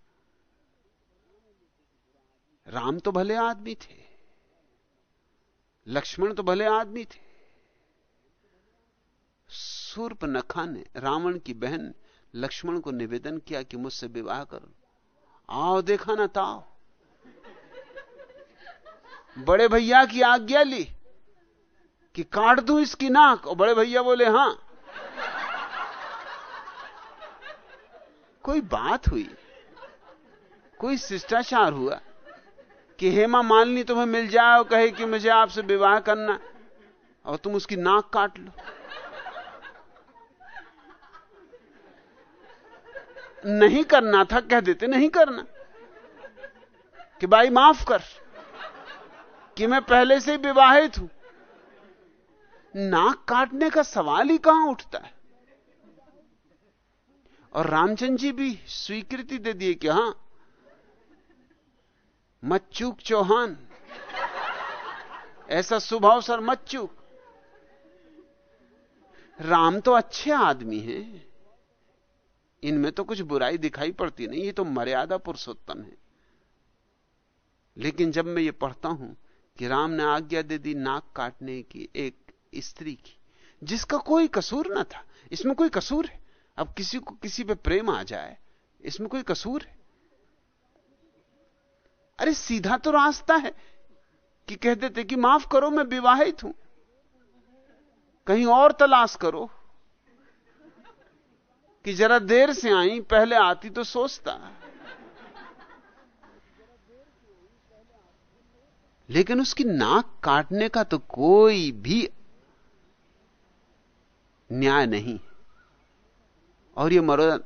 राम तो भले आदमी थे। लक्ष्मण तो भले आदमी थे। सूर्प नखा ने रावण की बहन लक्ष्मण को निवेदन किया कि मुझसे विवाह करो। आओ देखा ना ताओ। बड़े भैया की आज्ञा ली कि काट दू इसकी नाक, और बड़े भैया बोले, हाँ। कोई बात हुई, कोई शिष्टाचार हुआ। कि हेमा मालनी तुम्हें मिल जाए और कहे कि मुझे आपसे विवाह करना और तुम उसकी नाक काट लो। नहीं करना था, कह देते, नहीं करना। कि भाई माफ़ कर, कि मैं पहले से विवाहित हूँ। नाक काटने का सवाल ही कहाँ उठता है? और रामचंद्र जी भी स्वीकृति दे दिए कि हाँ मत चूक चौहान। ऐसा शुभ अवसर मत चूक राम तो अच्छे आदमी हैं। इनमें तो कुछ बुराई दिखाई पड़ती नहीं, ये तो मर्यादा पुरुषोत्तम है। लेकिन जब मैं ये पढ़ता हूँ कि राम ने आज्ञा दे दी नाक काटने की एक स्त्री की, जिसका कोई कसूर ना था, इसमें कोई कसूर है? अब किसी को, किसी पे प्रेम आ जाए, इसमें कोई कसूर है? अरे सीधा तो रास्ता है कि कह देते कि माफ़ करो, मैं विवाहित हूँ। कहीं और तलाश करो कि जरा देर से आई, पहले आती तो सोचता। लेकिन उसकी नाक काटने का तो कोई भी न्याय नहीं। और यह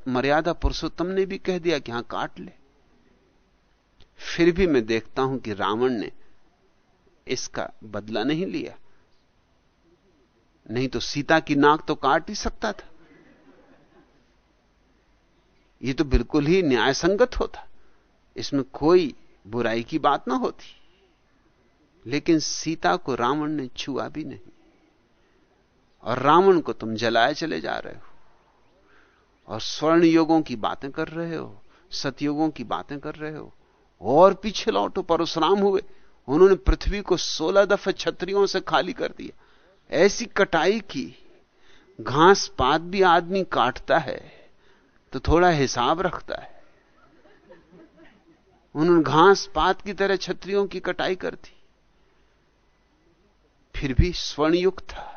मर्यादा पुरुषोत्तम ने भी कह दिया कि हाँ, काट ले। फिर भी मैं देखता हूँ कि रावण ने इसका बदला नहीं लिया। नहीं तो सीता की नाक तो काट ही सकता था। यह तो बिल्कुल ही न्याय संगत होता। इसमें कोई बुराई की बात ना होती। लेकिन सीता को रावण ने छुआ भी नहीं। और रावण को तुम जलाए चले जा रहे हो। और स्वर्ण युगों की बातें कर रहे हो, सतयुगों की बातें कर रहे हो और पीछे लौटो परशुराम हुए। उन्होंने पृथ्वी को सोलह दफे छत्रियों से खाली कर दिया। ऐसी कटाई की। घास पात भी आदमी काटता है तो थोड़ा हिसाब रखता है। उन्होंने घास पात की तरह छत्रियों की कटाई कर दी। फिर भी स्वर्णयुक्त था।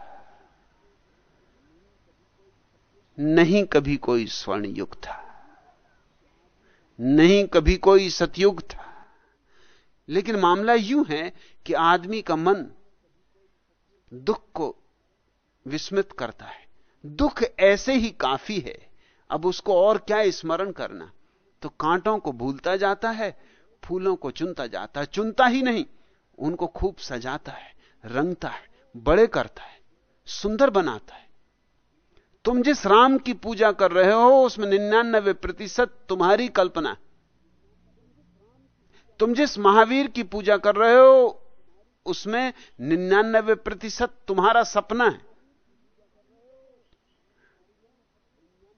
नहीं कभी कोई स्वर्णयुग था। नहीं, कभी कोई सतयुग था। लेकिन मामला यूँ है कि आदमी का मन दुख को विस्मित करता है। दुख ऐसे ही काफ़ी है। अब उसको और क्या स्मरण करना? तो कांटों को भूलता जाता है, फूलों को चुनता जाता है चुनता ही नहीं, उनको खूब सजाता है, रंगता है, बड़े करता है, सुंदर बनाता है। तुम जिस राम की पूजा कर रहे हो, उसमें निन्यानबे प्रतिशत तुम्हारी कल्पना तुम जिस महावीर की पूजा कर रहे हो, उसमें निन्यानबे प्रतिशत तुम्हारा सपना है।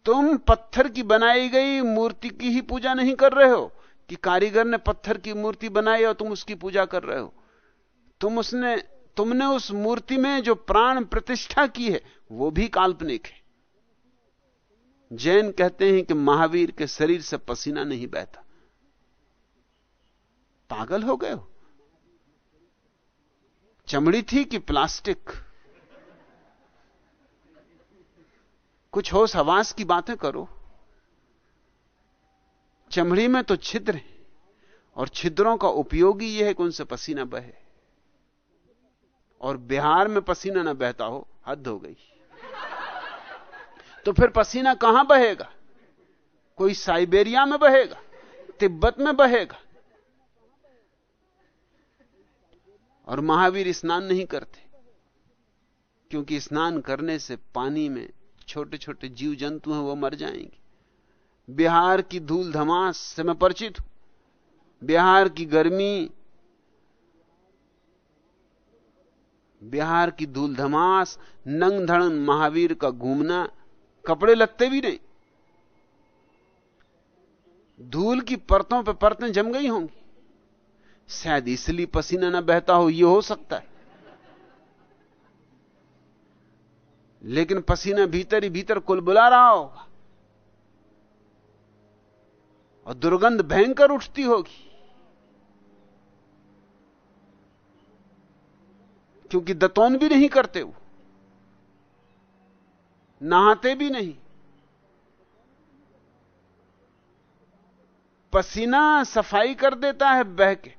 तुम पत्थर की बनाई गई मूर्ति की ही पूजा नहीं कर रहे हो, कि कारीगर ने पत्थर की मूर्ति बनाई और तुम उसकी पूजा कर रहे हो। तुम उसने, तुमने उस मूर्ति में जो प्राण प्रतिष्ठा की है, वो भी काल्पनिक है। जैन कहते हैं कि महावीर के शरीर से पसीना नहीं बहता। पागल हो गए हो? चमड़ी थी कि प्लास्टिक? कुछ होश हवास की बातें करो। चमड़ी में तो छिद्र है, और छिद्रों का उपयोग ही यह है कि उनसे पसीना बहे। और बिहार में पसीना ना बहता हो, हद हो गई। तो फिर पसीना कहाँ बहेगा? कोई साइबेरिया में बहेगा? तिब्बत में बहेगा? और महावीर स्नान नहीं करते, क्योंकि स्नान करने से पानी में छोटे छोटे जीव जंतु हैं, वो मर जाएँगे। बिहार की धूल धमास से मैं परिचित हूँ। बिहार की गर्मी, बिहार की धूल धमास नंग धड़न महावीर का घूमना कपड़े लगते भी नहीं। धूल की परतों पर परतें जम गई होंगी। शायद इसलिए पसीना ना बहता हो यह हो सकता है। लेकिन पसीना भीतर ही भीतर कुल बुला रहा होगा। और दुर्गंध भयंकर उठती होगी। क्योंकि दतौन भी नहीं करते वो। नहाते भी नहीं। पसीना सफ़ाई कर देता है बह के,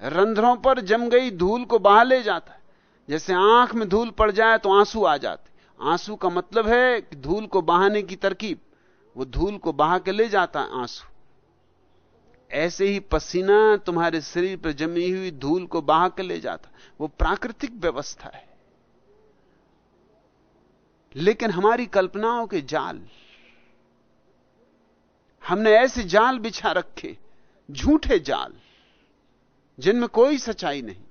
रंध्रों पर जम गई धूल को बहा ले जाता है। जैसे आँख में धूल पड़ जाए तो आँसू आ जाते। आँसू का मतलब है कि धूल को बहाने की तरकीब। वो धूल को बहा के ले जाता है आँसू। ऐसे ही पसीना तुम्हारे शरीर पर जमी हुई धूल को बहा के ले जाता। वो प्राकृतिक व्यवस्था है। लेकिन हमारी कल्पनाओं के जाल, हमने ऐसे जाल बिछा रखे, झूठे जाल, जिनमें कोई सच्चाई नहीं।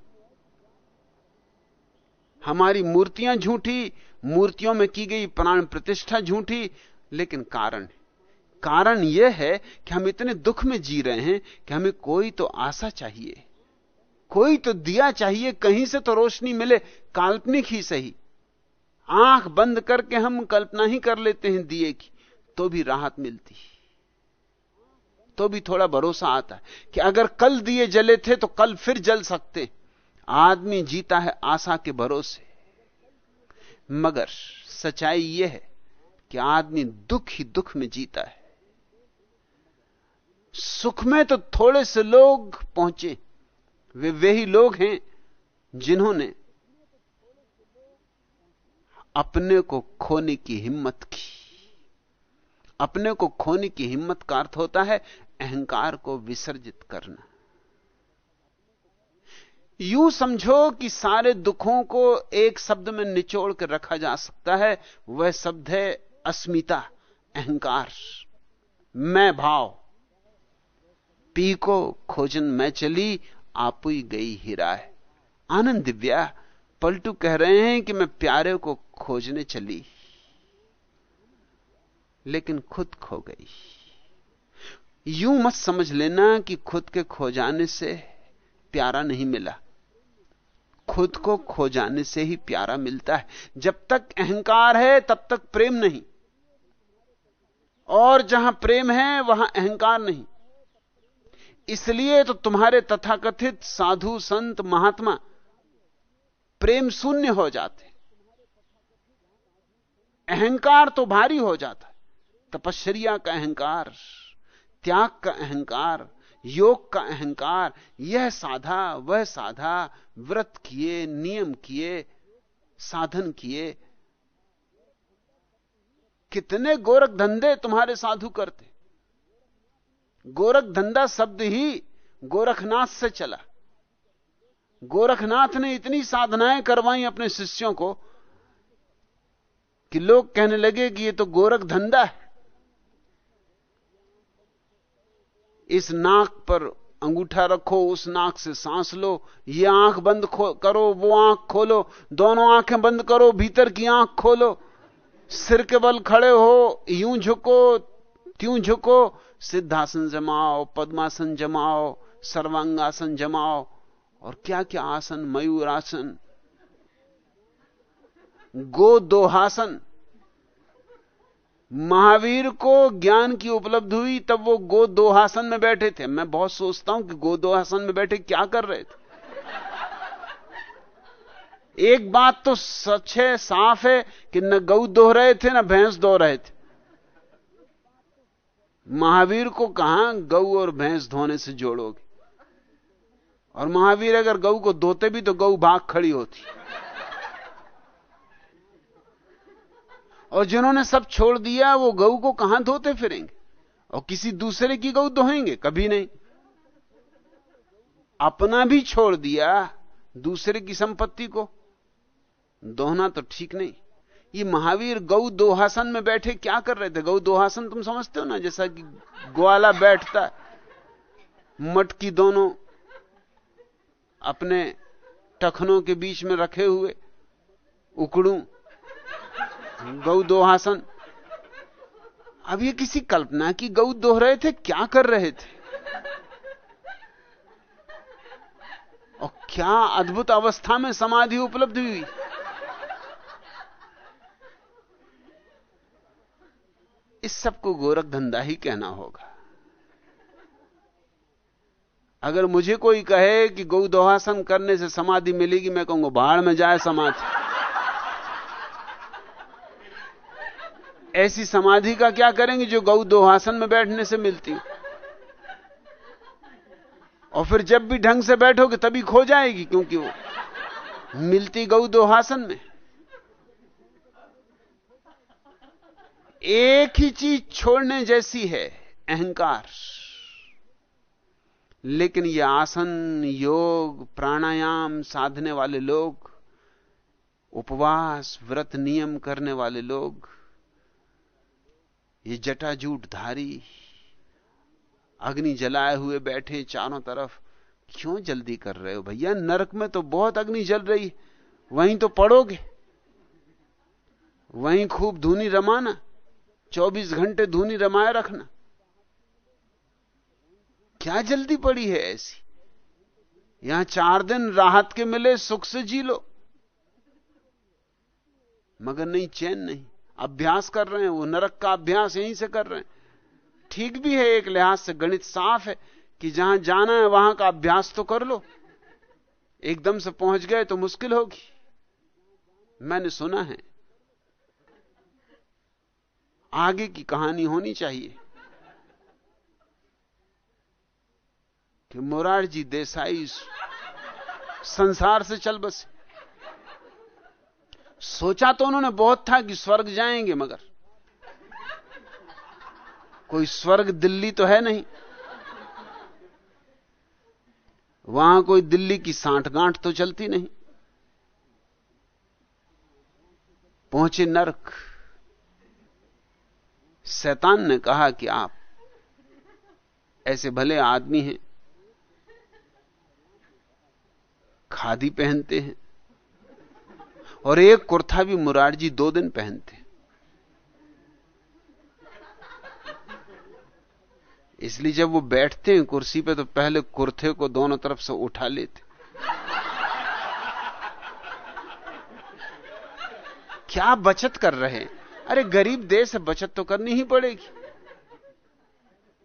हमारी मूर्तियाँ झूठी, मूर्तियों में की गई प्राण प्रतिष्ठा झूठी, लेकिन कारण कारण यह है कि हम इतने दुख में जी रहे हैं कि हमें कोई तो आशा चाहिए, कोई तो दिया चाहिए, कहीं से तो रोशनी मिले, काल्पनिक ही सही। आँख बंद करके हम कल्पना ही कर लेते हैं दिए की तो भी राहत मिलती तो भी थोड़ा भरोसा आता है कि अगर कल दिए जले थे तो कल फिर जल सकते। आदमी जीता है आशा के भरोसे। मगर सच्चाई यह है कि आदमी दुख ही दुख में जीता है। सुख में तो थोड़े से लोग पहुँचे। वे वही लोग हैं जिन्होंने अपने को खोने की हिम्मत की। अपने को खोने की हिम्मत का अर्थ होता है अहंकार को विसर्जित करना। यूँ समझो कि सारे दुखों को एक शब्द में निचोड़ कर रखा जा सकता है, वह शब्द है अस्मिता, अहंकार। मैं भाव। पी को खोजन मैं चली, आप ही गई हीरा है आनंद दिव्या पलटू कह रहे हैं कि मैं प्यारे को खोजने चली, लेकिन खुद खो गई। यूँ मत समझ लेना कि खुद के खो जाने से प्यारा नहीं मिला। खुद को खो जाने से ही प्यारा मिलता है। जब तक अहंकार है, तब तक प्रेम नहीं। और जहाँ प्रेम है, वहाँ अहंकार नहीं। इसलिए तो तुम्हारे तथाकथित साधु संत महात्मा प्रेम शून्य हो जाते अहंकार तो भारी हो जाता है तपश्चर्या का अहंकार, त्याग का अहंकार, योग का अहंकार, यह साधा, वह साधा, व्रत किए, नियम किए, साधन किए। कितने गोरख धंधे तुम्हारे साधु करते। गोरख धंधा शब्द ही गोरखनाथ से चला। गोरखनाथ ने इतनी साधनाएँ करवाई अपने शिष्यों को कि लोग कहने लगे कि ये तो गोरख धंधा है। इस नाक पर अंगूठा रखो, उस नाक से सांस लो, ये आँख बंद करो, वो आँख खोलो, दोनों आँखें बंद करो, भीतर की आँख खोलो। सिर के बल खड़े हो, यूँ झुको, त्यों झुको, सिद्धासन जमाओ, पद्मासन जमाओ, सर्वांगासन जमाओ और क्या क्या आसन? मयूरासन गो दोहासन महावीर को ज्ञान की उपलब्धि हुई, तब वो गो दोहासन में बैठे थे। मैं बहुत सोचता हूँ कि गो दोहासन में बैठे क्या कर रहे थे। एक बात तो सच है, साफ़ है कि न गऊ दो रहे थे, न भैंस दो रहे थे। महावीर को कहा गऊ और भैंस धोने से जोड़ोगे? और महावीर अगर गऊ को धोते भी तो गऊ भाग खड़ी होती। और जिन्होंने सब छोड़ दिया, वो गऊ को कहाँ धोते फिरेंगे? और किसी दूसरे की गऊ धोएँगे? कभी नहीं। अपना भी छोड़ दिया, दूसरे की संपत्ति को। दोहना तो ठीक नहीं। ये महावीर गौ दोहासन में बैठे क्या कर रहे थे? गौ दोहासन तुम समझते हो ना, जैसा कि ग्वाला बैठता मटकी दोनों अपने टखनों के बीच में रखे हुए उकड़ू गौ दोहासन। अब ये किसी कल्पना की गौ दोह रहे थे, क्या कर रहे थे? और क्या अद्भुत अवस्था में समाधि उपलब्ध हुई? इस सबको गोरख धंधा ही कहना होगा। अगर मुझे कोई कहे कि गौ दोहासन करने से समाधि मिलेगी, मैं कहूँगा, बाढ़ में जाए समाधि। ऐसी समाधि का क्या करेंगे जो गौ दोहासन में बैठने से मिलती? और फिर जब भी ढंग से बैठोगे, तभी खो जाएगी, क्योंकि वो मिलती गौ दोहासन में। एक ही चीज़ छोड़ने जैसी है, अहंकार। लेकिन ये आसन, योग, प्राणायाम साधने वाले लोग, उपवास, व्रत नियम करने वाले लोग, ये जटाजूट धारी अग्नि जलाए हुए बैठे चारों तरफ़, क्यों जल्दी कर रहे हो भैया? नरक में तो बहुत अग्नि जल रही, वहीं तो पड़ोगे। वहीं खूब धूनी रमाना 24 घंटे धूनी रमाए रखना। क्या जल्दी पड़ी है ऐसी? यहाँ चार दिन राहत के मिले, सुख से जी लो। मगर नहीं, चैन नहीं। अभ्यास कर रहे हैं, वो नरक का अभ्यास यहीं से कर रहे हैं। ठीक भी है, एक लिहाज से गणित साफ़ है कि जहाँ जाना है, वहाँ का अभ्यास तो कर लो। एकदम से पहुँच गए तो मुश्किल होगी। मैंने सुना है, आगे की कहानी होनी चाहिए। कि मोरारजी देसाई संसार से चल बसे। सोचा तो उन्होंने बहुत था कि स्वर्ग जाएँगे, मगर कोई स्वर्ग दिल्ली तो है नहीं। वहाँ कोई दिल्ली की सांठगांठ तो चलती नहीं। पहुँचे नरक। शैतान ने कहा कि आप ऐसे भले आदमी हैं खादी पहनते हैं। और एक कुर्ता भी मुरारजी दो दिन पहनते इसलिए जब वो बैठते हैं कुर्सी पे तो पहले कुर्ते को दोनों तरफ़ से उठा लेते क्या बचत कर रहे हैं? अरे, गरीब देश है बचत तो करनी ही पड़ेगी।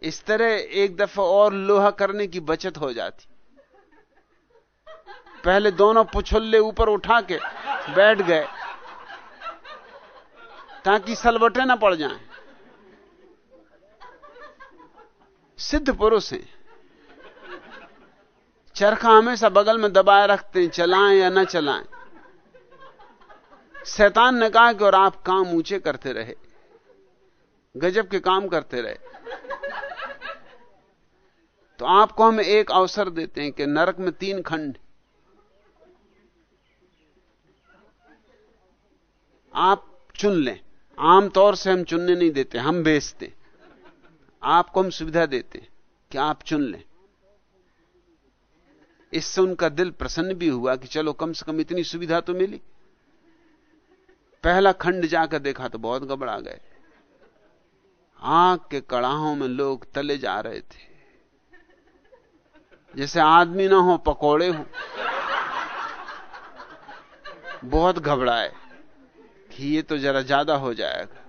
इस तरह एक दफ़ा और लोहा करने की बचत हो जाती। पहले दोनों पुछल्ले ऊपर उठा के बैठ गए, ताकि सलवटे ना पड़ जाएँ। सिद्ध पुरुष हैं। चरखा हमेशा बगल में दबाए रखते हैं, चलाएँ या ना चलाएँ। शैतान ने कहा कि और आप काम ऊँचे करते रहे, गजब के काम करते रहे। तो आपको हम एक अवसर देते हैं कि नरक में तीन खंड आप चुन लें। आमतौर से हम चुनने नहीं देते, हम बेचते। आपको हम सुविधा देते कि आप चुन लें। इससे उनका दिल प्रसन्न भी हुआ कि चलो, कम से कम इतनी सुविधा तो मिली। पहला खंड जाकर देखा तो बहुत घबरा गए। आँख के कड़ाहों में लोग तले जा रहे थे। जैसे आदमी ना हो, पकोड़े हो। बहुत घबराए। कि ये तो जरा ज़्यादा हो जाएगा।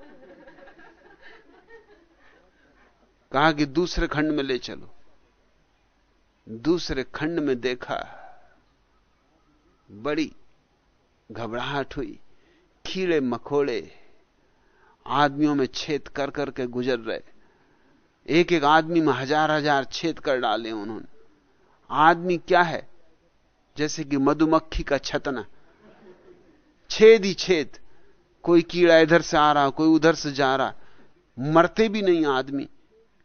कहा कि दूसरे खंड में ले चलो। दूसरे खंड में देखा, बड़ी घबराहट हुई। कीड़े मकोड़े, आदमियों में छेद कर करके गुजर रहे। एक एक आदमी में हज़ार हज़ार छेद कर डाले उन्होंने। आदमी क्या है? जैसे कि मधुमक्खी का छतना। छेद ही छेद। कोई कीड़ा इधर से आ रहा, कोई उधर से जा रहा, मरते भी नहीं आदमी,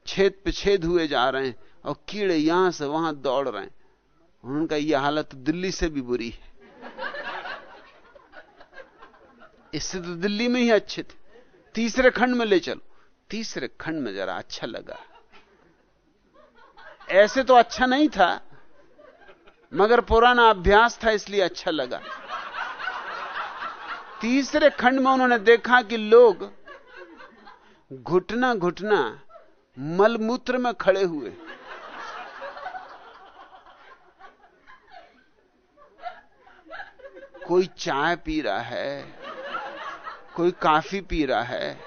छेद पे छेद हुए जा रहे हैं और कीड़े यहाँ से वहाँ दौड़ रहे हैं। उनका यह हालत दिल्ली से भी बुरी है। इससे तो दिल्ली में ही अच्छे थे। तीसरे खंड में ले चलो। तीसरे खंड में जरा अच्छा लगा। ऐसे तो अच्छा नहीं था, मगर पुराना अभ्यास था, इसलिए अच्छा लगा। तीसरे खंड में उन्होंने देखा कि लोग घुटना घुटना मलमूत्र में खड़े हुए। कोई चाय पी रहा है, कोई काफ़ी पी रहा है।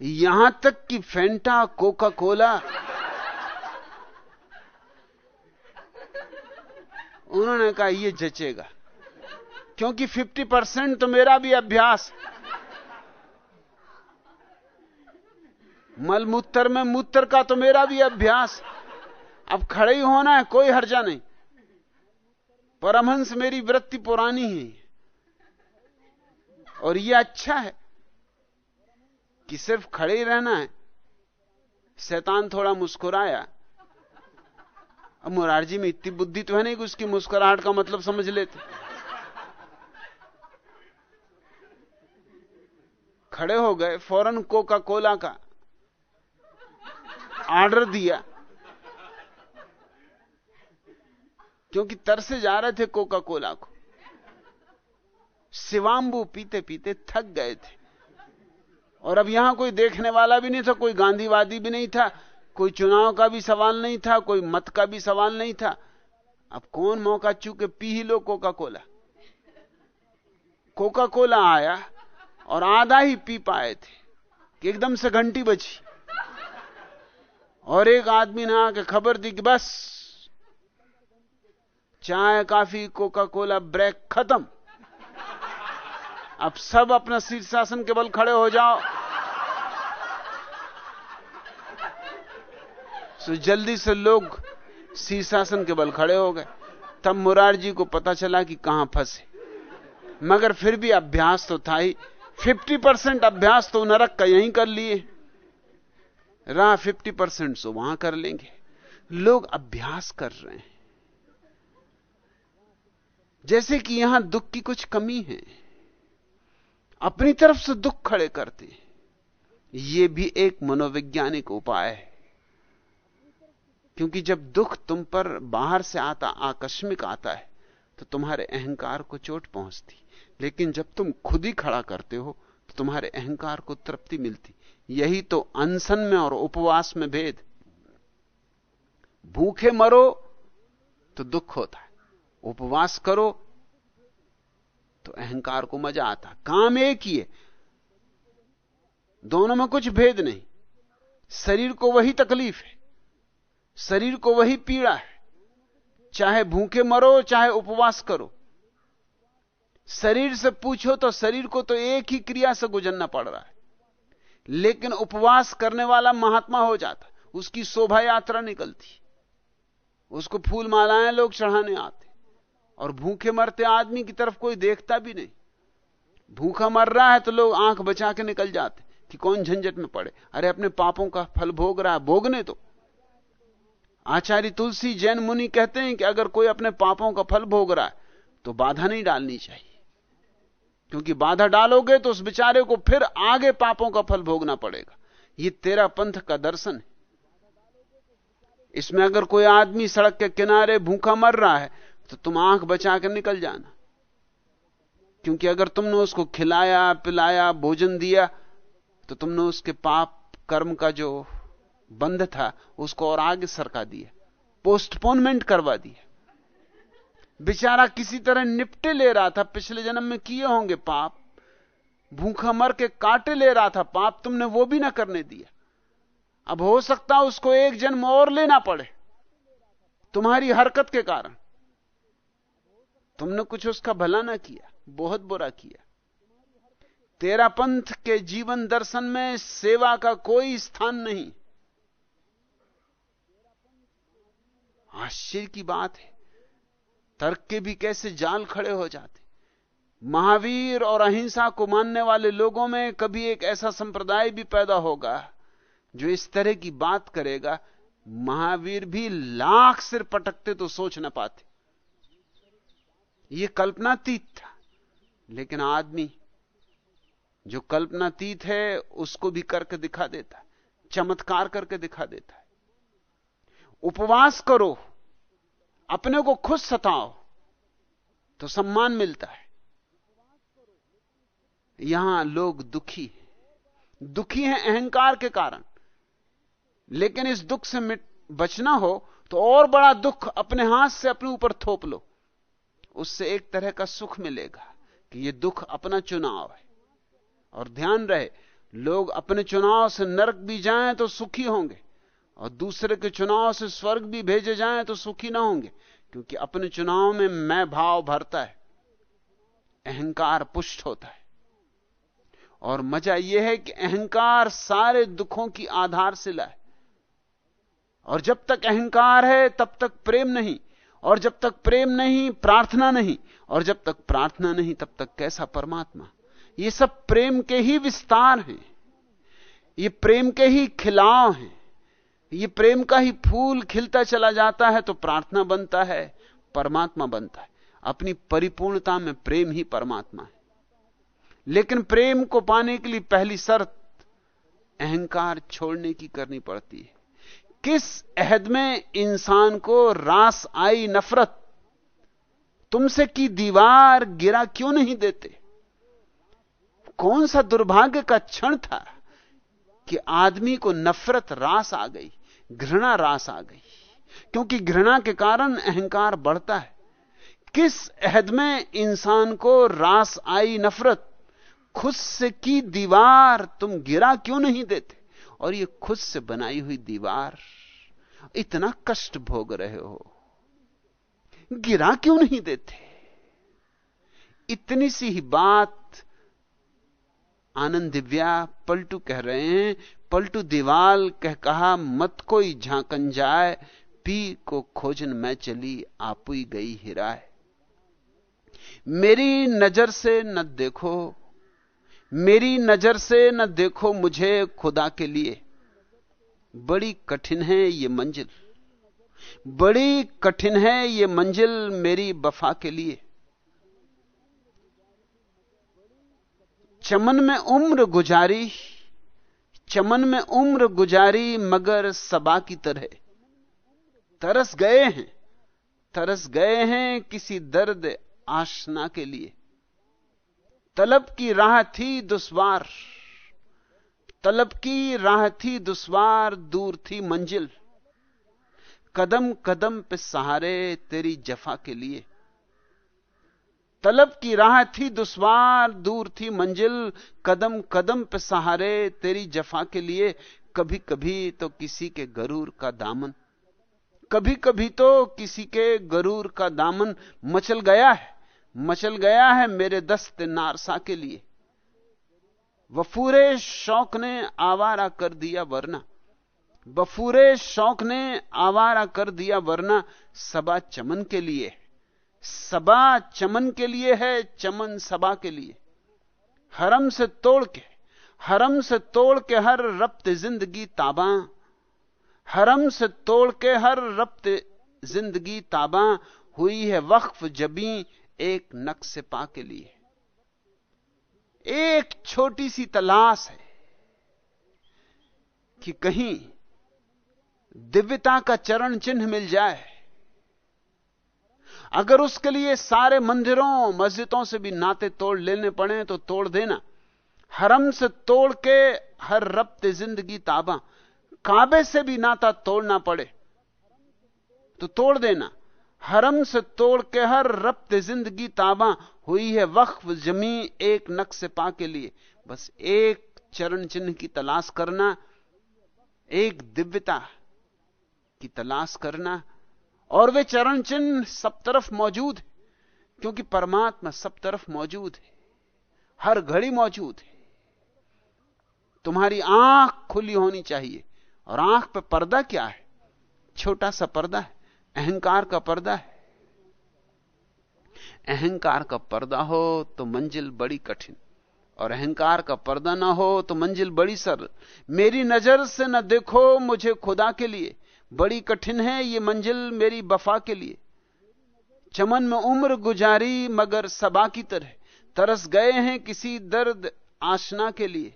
यहाँ तक कि फेंटा कोका कोला उन्होंने कहा यह जचेगा। क्योंकि 50 परसेंट तो मेरा भी अभ्यास। मलमूत्र में मूत्र का तो मेरा भी अभ्यास। अब खड़े ही होना है, कोई हर्जा नहीं। परमहंस मेरी वृत्ति पुरानी है। और यह अच्छा है कि सिर्फ़ खड़े ही रहना है। शैतान थोड़ा मुस्कुराया। अब मुरारजी में इतनी बुद्धि तो है नहीं कि उसकी मुस्कुराहट का मतलब समझ लेते। खड़े हो गए, फ़ौरन कोका कोला का ऑर्डर दिया। क्योंकि तरसे जा रहे थे कोका कोला को। शिवाम्बू पीते पीते थक गए थे। और अब यहाँ कोई देखने वाला भी नहीं था, कोई गांधीवादी भी नहीं था, कोई चुनाव का भी सवाल नहीं था, कोई मत का भी सवाल नहीं था। अब कौन मौका चूके पी ही लो कोका कोला कोका कोला आया और आधा ही पी पाए थे कि एकदम से घंटी बची और एक आदमी ने आके खबर दी कि बस, चाय, काफ़ी कोका कोला ब्रेक खत्म। अब सब अपना शीर्षासन के बल खड़े हो जाओ। तो जल्दी से लोग शीर्षासन के बल खड़े हो गए। तब मुरारजी को पता चला कि कहाँ फंसे। मगर फिर भी अभ्यास तो था ही। 50 परसेंट अभ्यास तो नरक का यहीं कर लिए। रहा 50 परसेंट तो वहाँ कर लेंगे। लोग अभ्यास कर रहे हैं। जैसे कि यहाँ दुख की कुछ कमी है। अपनी तरफ़ से दुख खड़े करते यह भी एक मनोवैज्ञानिक उपाय है। क्योंकि जब दुख तुम पर बाहर से आता, आकस्मिक आता है तो तुम्हारे अहंकार को चोट पहुँचती। लेकिन जब तुम खुद ही खड़ा करते हो तो तुम्हारे अहंकार को तृप्ति मिलती। यही तो अनशन में और उपवास में भेद। भूखे मरो तो दुख होता है। उपवास करो तो अहंकार को मज़ा आता काम एक ही है। दोनों में कुछ भेद नहीं। शरीर को वही तकलीफ़ है। शरीर को वही पीड़ा है। चाहे भूखे मरो, चाहे उपवास करो। शरीर से पूछो तो शरीर को तो एक ही क्रिया से गुजरना पड़ रहा है। लेकिन उपवास करने वाला महात्मा हो जाता उसकी शोभा यात्रा निकलती उसको फूल मालाएँ लोग चढ़ाने आते और भूखे मरते आदमी की तरफ़ कोई देखता भी नहीं। भूखा मर रहा है तो लोग आँख बचा के निकल जाते कि कौन झंझट में पड़े। अरे अपने पापों का फल भोग रहा है, भोगने तो आचार्य तुलसी जैन मुनि कहते हैं कि अगर कोई अपने पापों का फल भोग रहा है तो बाधा नहीं डालनी चाहिए। क्योंकि बाधा डालोगे तो उस बेचारे को फिर आगे पापों का फल भोगना पड़ेगा। यह तेरा पंथ का दर्शन है। इसमें अगर कोई आदमी सड़क के किनारे भूखा मर रहा है तो तुम आँख बचा कर निकल जाना। क्योंकि अगर तुमने उसको खिलाया, पिलाया, भोजन दिया तो तुमने उसके पाप कर्म का जो बंध था, उसको और आगे सरका दिया। पोस्टपोनमेंट करवा दिया। बेचारा किसी तरह निपटे ले रहा था, पिछले जन्म में किए होंगे पाप। भूखा मर के काटे ले रहा था पाप, तुमने वो भी ना करने दिया। अब हो सकता उसको एक जन्म और लेना पड़े, तुम्हारी हरकत के कारण। तुमने कुछ उसका भला ना किया, बहुत बुरा किया। तेरा पंथ के जीवन दर्शन में सेवा का कोई स्थान नहीं। आश्चर्य की बात है। तर्क के भी कैसे जाल खड़े हो जाते? महावीर और अहिंसा को मानने वाले लोगों में कभी एक ऐसा संप्रदाय भी पैदा होगा, जो इस तरह की बात करेगा, महावीर भी लाख सिर पटकते तो सोच ना पाते। यह कल्पनातीत था, लेकिन आदमी जो कल्पनातीत है, उसको भी करके दिखा देता है, चमत्कार करके दिखा देता है। उपवास करो अपने को खुद सताओ तो सम्मान मिलता है। यहाँ लोग दुखी हैं। दुखी हैं अहंकार के कारण। लेकिन इस दुख से मिट बचना हो तो और बड़ा दुख अपने हाथ से अपने ऊपर थोप लो। उससे एक तरह का सुख मिलेगा कि यह दुख अपना चुनाव है। और ध्यान रहे, लोग अपने चुनाव से नरक भी जाएँ तो सुखी होंगे। और दूसरे के चुनाव से स्वर्ग भी भेजे जाएँ तो सुखी ना होंगे, क्योंकि अपने चुनाव में मैं भाव भरता है, अहंकार पुष्ट होता है। और मज़ा यह है कि अहंकार सारे दुखों की आधारशिला है और जब तक अहंकार है, तब तक प्रेम नहीं। और जब तक प्रेम नहीं, प्रार्थना नहीं। और जब तक प्रार्थना नहीं, तब तक कैसा परमात्मा? ये सब प्रेम के ही विस्तार हैं। ये प्रेम के ही खिलाव हैं। ये प्रेम का ही फूल खिलता चला जाता है तो प्रार्थना बनता है, परमात्मा बनता है। अपनी परिपूर्णता में प्रेम ही परमात्मा है। लेकिन प्रेम को पाने के लिए पहली शर्त अहंकार छोड़ने की करनी पड़ती है। किस अहद में इंसान को रास आई नफरत तुमसे की दीवार गिरा क्यों नहीं देते? कौन सा दुर्भाग्य का क्षण था कि आदमी को नफरत रास आ गई? घृणा रास आ गई। क्योंकि घृणा के कारण अहंकार बढ़ता है। किस अहद में इंसान को रास आई नफरत? खुद से की दीवार तुम गिरा क्यों नहीं देते? और ये खुद से बनाई हुई दीवार, इतना कष्ट भोग रहे हो। गिरा क्यों नहीं देते? इतनी सी ही बात आनंद दिव्या पलटू कह रहे हैं पलटू दीवाल, कह कहा, मत कोई झांकन जाए पी को खोजन मैं चली, आपुई गई हिराए मेरी नज़र से न देखो, मेरी नज़र से न देखो मुझे खुदा के लिए। बड़ी कठिन है ये मंजिल, बड़ी कठिन है ये मंजिल मेरी बफा के लिए। चमन में उम्र गुजारी चमन में उम्र गुजारी मगर सबा की तरह। तरस गए हैं, तरस गए हैं किसी दर्द आशना के लिए। तलब की राह थी दुश्वार तलब की राह थी दुश्वार दूर थी मंजिल। कदम कदम पे सहारे तेरी जफा के लिए। तलब की राह थी दुश्वार, दूर थी मंजिल, कदम कदम पे सहारे, तेरी जफा के लिए कभी कभी तो किसी के गरूर का दामन। कभी कभी तो किसी के गरूर का दामन मचल गया है, मचल गया है मेरे दस्त नारसा के लिए। वफूरे शौक ने आवारा कर दिया वरना, बफूरे शौक ने आवारा कर दिया वरना सबा चमन के लिए। सबा चमन के लिए है, चमन सबा के लिए। हरम से तोड़ के, हरम से तोड़ के हर रब्त ज़िंदगी ताबा। हरम से तोड़ के हर रब्त ज़िंदगी ताबा। हुई है वक्फ जबी एक नक्श पा के लिए। एक छोटी सी तलाश है कि कहीं दिव्यता का चरण चिन्ह मिल जाए। अगर उसके लिए सारे मंदिरों, मस्जिदों से भी नाते तोड़ लेने पड़े तो तोड़ देना। हरम से तोड़ के हर रब्त ज़िंदगी ताबा। काबे से भी नाता तोड़ना पड़े तो तोड़ देना। हरम से तोड़ के हर रब्त ज़िंदगी ताबा। हुई है वक्फ जमी एक नक्श पा के लिए। बस एक चरण चिन्ह की तलाश करना, एक दिव्यता की तलाश करना और वे चरण चिन्ह सब तरफ़ मौजूद है, क्योंकि परमात्मा सब तरफ़ मौजूद है। हर घड़ी मौजूद है। तुम्हारी आँख खुली होनी चाहिए। और आँख पे पर्दा क्या है? छोटा सा पर्दा है। अहंकार का पर्दा है। अहंकार का पर्दा हो तो मंजिल बड़ी कठिन। और अहंकार का पर्दा ना हो तो मंजिल बड़ी सरल। मेरी नज़र से न देखो मुझे खुदा के लिए। बड़ी कठिन है ये मंजिल मेरी बफा के लिए। चमन में उम्र गुजारी मगर सबा की तरह। तरस गए हैं किसी दर्द आशना के लिए।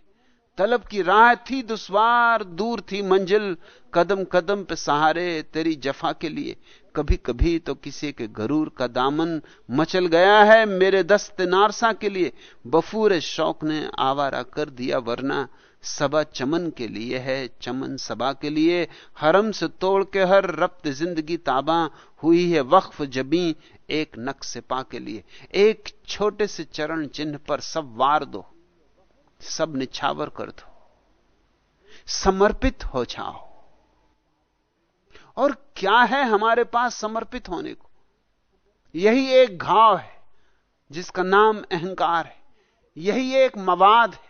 तलब की राह थी दुश्वार दूर थी मंजिल। कदम कदम पे सहारे तेरी जफा के लिए। कभी कभी तो किसी के गरूर का दामन मचल गया है मेरे दस्त नारसा के लिए। बफूर शौक ने आवारा कर दिया वरना सबा चमन के लिए है, चमन सबा के लिए। हरम से तोड़ के हर रब्त ज़िंदगी ताबा हुई है, वक्फ जबी एक नक्श पा के लिए। एक छोटे से चरण चिन्ह पर सब वार दो, सब निछावर कर दो। समर्पित हो जाओ। और क्या है हमारे पास समर्पित होने को? यही एक घाव है, जिसका नाम अहंकार है। यही एक मवाद है।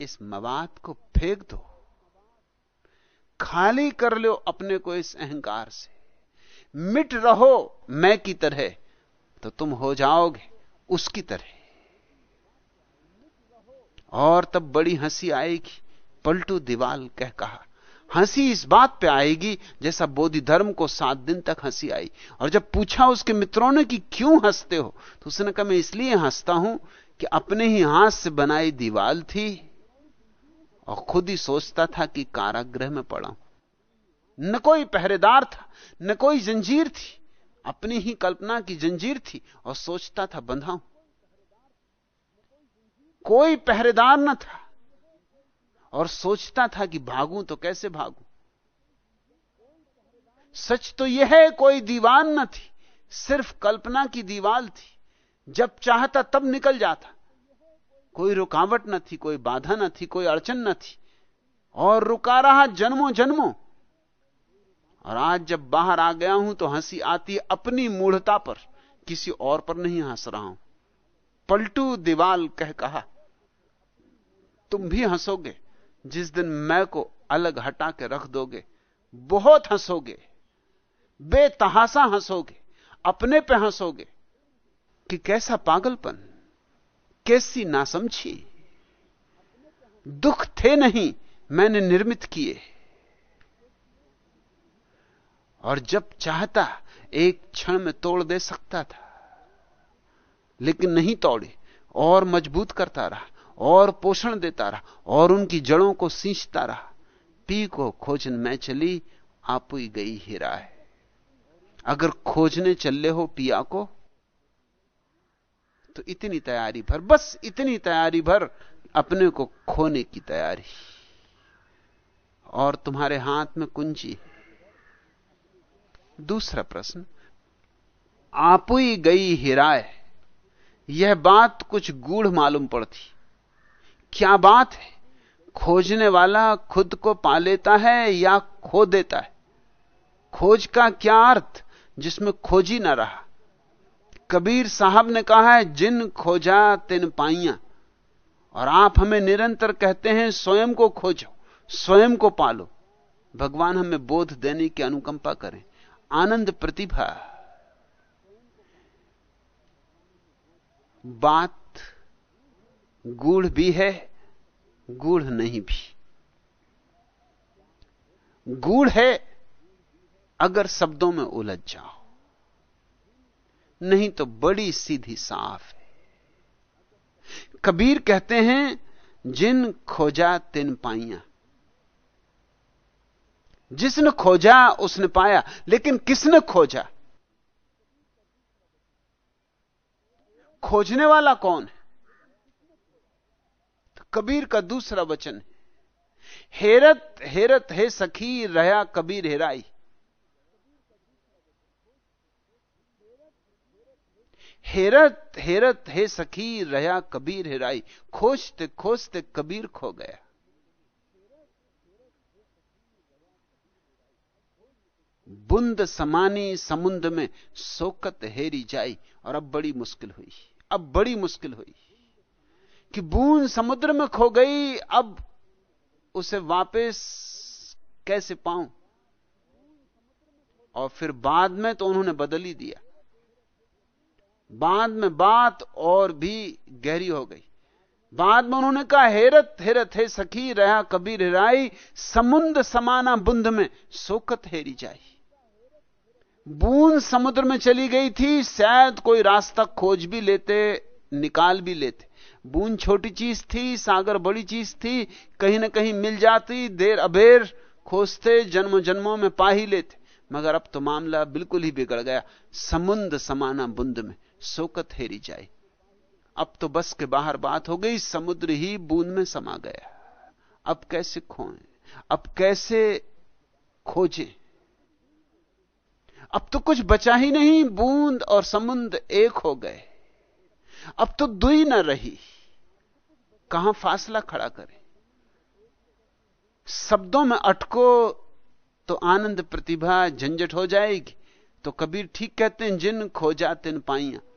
इस मवाद को फेंक दो। खाली कर लो अपने को इस अहंकार से। मिट रहो मैं की तरह तो तुम हो जाओगे उसकी तरह। और तब बड़ी हँसी आएगी, पलटू दीवाल कह कहा। हँसी इस बात पे आएगी, जैसा बोधि धर्म को सात दिन तक हँसी आई। और जब पूछा उसके मित्रों ने कि क्यों हँसते हो तो उसने कहा, मैं इसलिए हंसता हूँ कि अपने ही हाथ से बनाई दीवाल थी और खुद ही सोचता था कि कारागृह में पड़ा न कोई पहरेदार था, न कोई जंजीर थी। अपनी ही कल्पना की जंजीर थी और सोचता था, बंधा हूँ। कोई पहरेदार न था और सोचता था कि भागूं तो कैसे भागूं। सच तो यह है, कोई दीवान न थी, सिर्फ़ कल्पना की दीवाल थी। जब चाहता तब निकल जाता। कोई रुकावट न थी, कोई बाधा न थी, कोई अड़चन न थी। और रुका रहा जन्मों जन्मों और आज जब बाहर आ गया हूँ तो हँसी आती अपनी मूढ़ता पर। किसी और पर नहीं हंस रहा हूँ। पलटू दीवाल कह कहा, तुम भी हंसोगे। जिस दिन मैं को अलग हटा के रख दोगे, बहुत हंसोगे। बेतहासा हंसोगे। अपने पे हंसोगे कि कैसा पागलपन। कैसी नासमझी? दुख थे नहीं, मैंने निर्मित किए। और जब चाहता, एक क्षण में तोड़ दे सकता था। लेकिन नहीं तोड़े, और मज़बूत करता रहा, और पोषण देता रहा, और उनकी जड़ों को सींचता रहा। पी को खोजन में चली, आप ही गई हीरा है अगर खोजने चले हो पिया को तो इतनी तैयारी भर, बस इतनी तैयारी भर अपने को खोने की तैयारी। और तुम्हारे हाथ में कुंजी है। दूसरा प्रश्न, आप ही गई हिराए यह बात कुछ गूढ़ मालूम पड़ती। क्या बात है? खोजने वाला खुद को पा लेता है या खो देता है? खोज का क्या अर्थ? जिसमें खोजी ना रहा। कबीर साहब ने कहा है, जिन खोजा तिन पाइया। और आप हमें निरंतर कहते हैं, स्वयं को खोजो, स्वयं को पालो। भगवान हमें बोध देने की अनुकंपा करें। आनंद प्रतिभा। बात गूढ़ भी है, गूढ़ नहीं भी। गूढ़ है अगर शब्दों में उलझ जाओ। नहीं तो बड़ी सीधी साफ़ है। कबीर कहते हैं, जिन खोजा तिन पाइया। जिसने खोजा, उसने पाया, लेकिन किसने खोजा? खोजने वाला कौन है? तो कबीर का दूसरा वचन है, हेरत हेरत हे सखी, रहा कबीर हेराई। हेरत हेरत हे सखी, रहा कबीर हेराई। खोजते खोजते कबीर खो गया। बुंद समानी समुद्र में सोकत हेरी जाई। और अब बड़ी मुश्किल हुई। अब बड़ी मुश्किल हुई। कि बूंद समुद्र में खो गई, अब उसे वापस कैसे पाऊँ? और फिर बाद में तो उन्होंने बदल ही दिया। बाद में बात और भी गहरी हो गई। बाद में उन्होंने कहा, हेरत हेरत, है सखी, रहा कबीर हिराई समुद्र समाना बुंद में सोकत हेरी जाई। बूंद समुद्र में चली गई थी, शायद कोई रास्ता खोज भी लेते, निकाल भी लेते। बूंद छोटी चीज़ थी, सागर बड़ी चीज़ थी, कहीं ना कहीं मिल जाती, देर अबेर खोजते जन्म जन्मों में पा ही लेते। मगर अब तो मामला बिल्कुल ही बिगड़ गया समुद्र समाना बुंद में। सोकत हेरी जाए। अब तो बस के बाहर बात हो गई, समुद्र ही बूंद में समा गया। अब कैसे खोएँ? अब कैसे खोजें? अब तो कुछ बचा ही नहीं, बूंद और समुद्र एक हो गए। अब तो दुई न रही। कहाँ फासला खड़ा करें? शब्दों में अटको तो आनंद प्रतिभा झंझट हो जाएगी। तो कबीर ठीक कहते हैं, जिन खोजा तिन पाइया।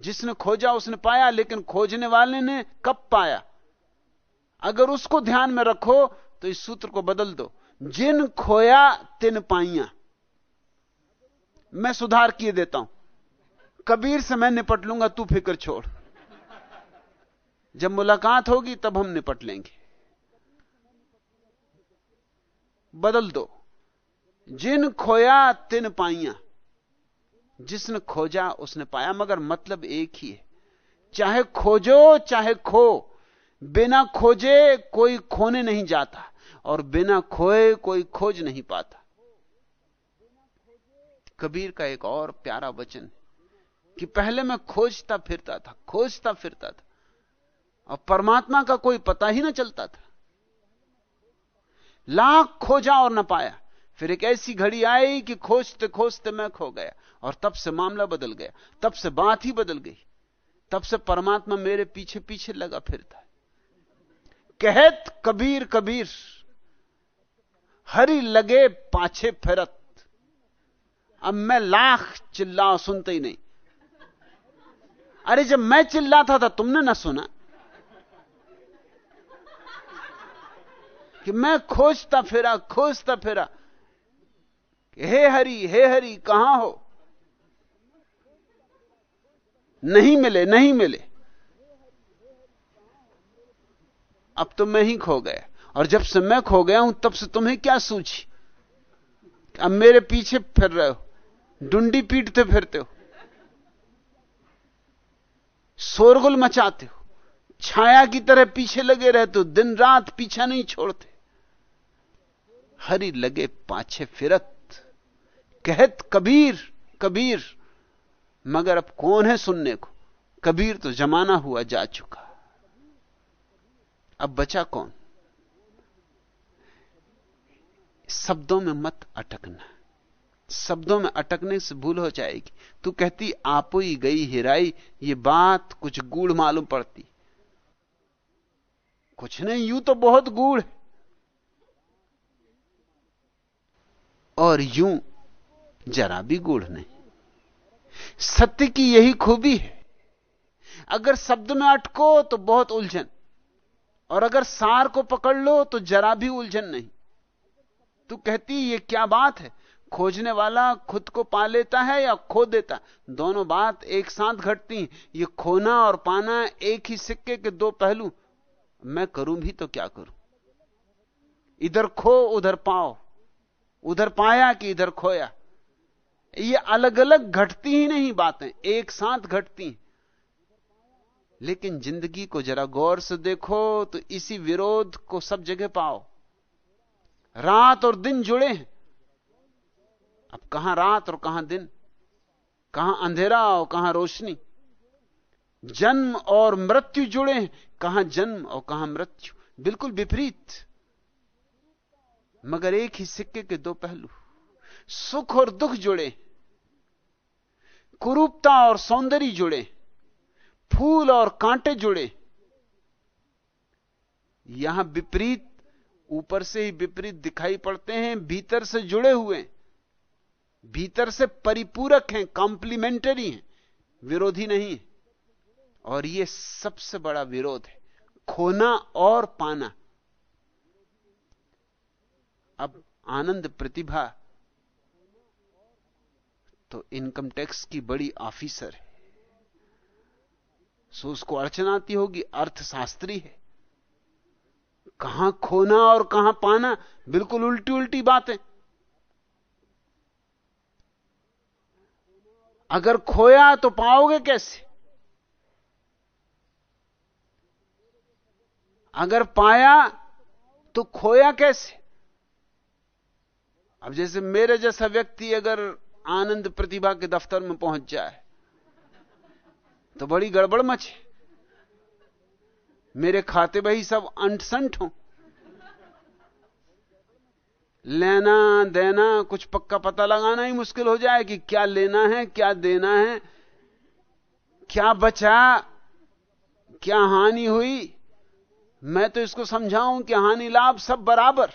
जिसने खोजा उसने पाया, लेकिन खोजने वाले ने कब पाया? अगर उसको ध्यान में रखो तो इस सूत्र को बदल दो। जिन खोया, तिन पाइया। मैं सुधार किए देता हूँ। कबीर से मैं निपट लूँगा, तू फ़िक्र छोड़। जब मुलाकात होगी, तब हम निपट लेंगे। बदल दो। जिन खोया, तिन पाइया। जिसने खोजा उसने पाया, मगर मतलब एक ही है। चाहे खोजो, चाहे खो, बिना खोजे कोई खोने नहीं जाता, और बिना खोए कोई खोज नहीं पाता। कबीर का एक और प्यारा वचन कि पहले मैं खोजता फिरता था, खोजता फिरता था, और परमात्मा का कोई पता ही ना चलता था। लाख खोजा और न पाया, फिर एक ऐसी घड़ी आई कि खोजते खोजते मैं खो गया। और तब से मामला बदल गया। तब से बात ही बदल गई। तब से परमात्मा मेरे पीछे पीछे लगा फिरता है। कहत कबीर कबीर, हरी लगे पाछे फिरत। अब मैं लाख चिल्ला सुनते ही नहीं। अरे जब मैं चिल्लाता था, तुमने ना सुना। कि मैं खोजता फिरा खोजता फिरा। हे हरी हे हरी, कहाँ हो? नहीं मिले नहीं मिले। अब तो मैं ही खो गया। और जब से मैं खो गया हूँ, तब से तुम्हें क्या सूझी? अब मेरे पीछे फिर रहे हो, डुंडी पीटते फिरते हो, शोरगुल मचाते हो, छाया की तरह पीछे लगे रहते हो, दिन रात पीछा नहीं छोड़ते। हरी लगे पाछे फिरत, कहत कबीर कबीर मगर अब कौन है सुनने को? कबीर तो जमाना हुआ जा चुका। अब बचा कौन? शब्दों में मत अटकना। शब्दों में अटकने से भूल हो जाएगी। तू कहती, आप ही गई हिराई, ये बात कुछ गूढ़ मालूम पड़ती। कुछ नहीं, यूँ तो बहुत गूढ़। और यूँ जरा भी गूढ़ नहीं। सत्य की यही खूबी है। अगर शब्द में अटको तो बहुत उलझन, और अगर सार को पकड़ लो तो जरा भी उलझन नहीं। तू कहती, ये क्या बात है? खोजने वाला खुद को पा लेता है या खो देता दोनों बात एक साथ घटती ये खोना और पाना एक ही सिक्के के दो पहलू। मैं करूँ भी तो क्या करूँ? इधर खो, उधर पाओ। उधर पाया कि इधर खोया? ये अलग अलग घटती ही नहीं बातें, एक साथ घटती लेकिन ज़िंदगी को जरा गौर से देखो तो इसी विरोध को सब जगह पाओ। रात और दिन जुड़े हैं। अब कहाँ रात और कहाँ दिन? कहाँ अंधेरा और कहाँ रोशनी? जन्म और मृत्यु जुड़े हैं। कहाँ जन्म और कहाँ मृत्यु? बिल्कुल विपरीत। मगर एक ही सिक्के के दो पहलू। सुख और दुख जुड़े कुरूपता और सौंदर्य जुड़े, फूल और कांटे जुड़े। यहाँ विपरीत, ऊपर से ही विपरीत दिखाई पड़ते हैं, भीतर से जुड़े हुए। भीतर से परिपूरक हैं कॉम्प्लीमेंटरी हैं, विरोधी नहीं और यह सबसे बड़ा विरोध है, खोना और पाना। अब आनंद प्रतिभा तो इनकम टैक्स की बड़ी ऑफिसर है। सो उसको अड़चन आती होगी, अर्थशास्त्री है। कहाँ खोना और कहाँ पाना, बिल्कुल उल्टी उल्टी बातें। अगर खोया तो पाओगे कैसे? अगर पाया तो खोया कैसे? अब जैसे मेरे जैसा व्यक्ति अगर आनंद प्रतिभा के दफ्तर में पहुँच जाए। तो बड़ी गड़बड़ मचे। मेरे खाते भाई सब अंटसंट हो। लेना देना कुछ पक्का पता लगाना ही मुश्किल हो जाए कि क्या लेना है, क्या देना है, क्या बचा, क्या हानि हुई। मैं तो इसको समझाऊं कि हानि लाभ सब बराबर।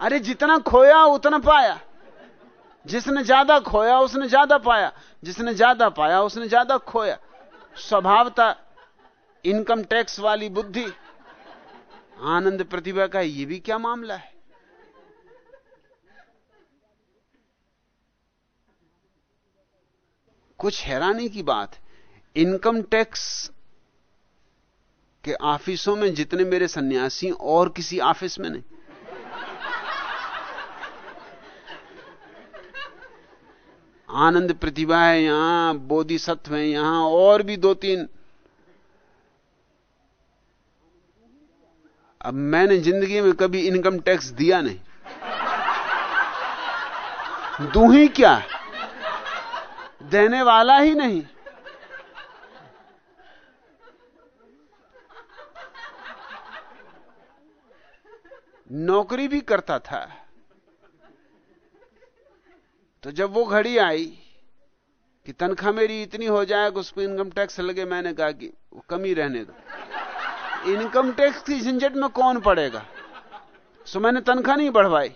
अरे जितना खोया, उतना पाया। जिसने ज़्यादा खोया, उसने ज़्यादा पाया। जिसने ज़्यादा पाया, उसने ज़्यादा खोया। स्वभावता इनकम टैक्स वाली बुद्धि। आनंद प्रतिभा का यह भी क्या मामला है? कुछ हैरानी की बात। इनकम टैक्स के ऑफिसों में जितने मेरे सन्यासी और किसी ऑफ़िस में नहीं। आनंद प्रतिभा है, यहाँ बोधिसत्व है, यहाँ और भी दो तीन अब मैंने ज़िंदगी में कभी इनकम टैक्स दिया नहीं। दू ही क्या? देने वाला ही नहीं। नौकरी भी करता था। तो जब वो घड़ी आई कि तनख्वाह मेरी इतनी हो जाए कि उस पर इनकम टैक्स लगे, मैंने कहा कि वो कमी रहने दो। इनकम टैक्स की झंझट में कौन पड़ेगा? सो मैंने तनख्वाह नहीं बढ़वाई।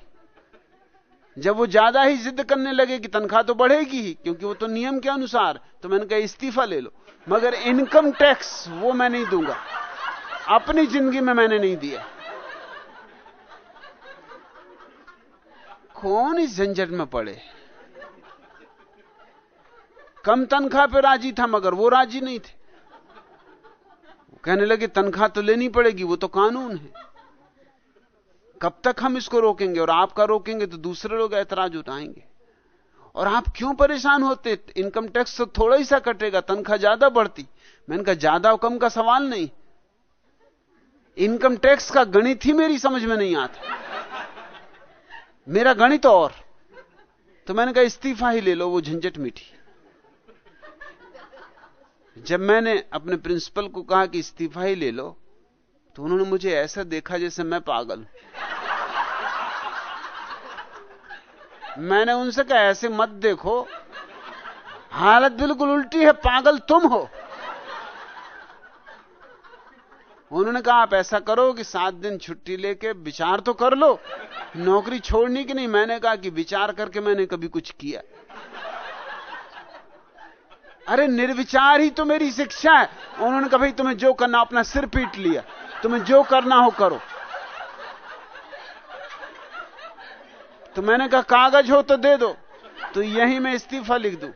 जब वो ज़्यादा ही जिद करने लगे कि तनख्वाह तो बढ़ेगी ही, क्योंकि वो तो नियम के अनुसार तो मैंने कहा, इस्तीफा ले लो। मगर इनकम टैक्स वो मैं नहीं दूँगा। अपनी ज़िंदगी में मैंने नहीं दिया। कौन इस झंझट में पड़े? कम तनख्वाह पे राज़ी था, मगर वो राज़ी नहीं थे। कहने लगे, तनख्वाह तो लेनी पड़ेगी, वो तो कानून है। कब तक हम इसको रोकेंगे? और आपका रोकेंगे तो दूसरे लोग ऐतराज उठाएँगे। और आप क्यों परेशान होते? इनकम टैक्स तो थोड़ा ही सा कटेगा, तनख्वाह ज़्यादा बढ़ती। मैंने कहा ज़्यादा कम का सवाल नहीं। इनकम टैक्स का गणित ही मेरी समझ में नहीं आता। मेरा गणित और। तो मैंने कहा, इस्तीफा ही ले लो, वो झंझट मीठी जब मैंने अपने प्रिंसिपल को कहा कि इस्तीफा ही ले लो तो उन्होंने मुझे ऐसा देखा जैसे मैं पागल मैंने उनसे कहा, ऐसे मत देखो। हालत बिल्कुल उल्टी है, पागल तुम हो। उन्होंने कहा, आप ऐसा करो कि सात दिन छुट्टी लेके विचार तो कर लो। नौकरी छोड़नी कि नहीं? मैंने कहा कि विचार करके मैंने कभी कुछ किया। अरे निर्विचार ही तो मेरी शिक्षा है। उन्होंने कहा, भाई, तुम्हें जो करना अपना सिर पीट लिया। तुम्हें जो करना हो, करो। तो मैंने कहा, कागज़ हो तो दे दो तो यही मैं इस्तीफा लिख दू।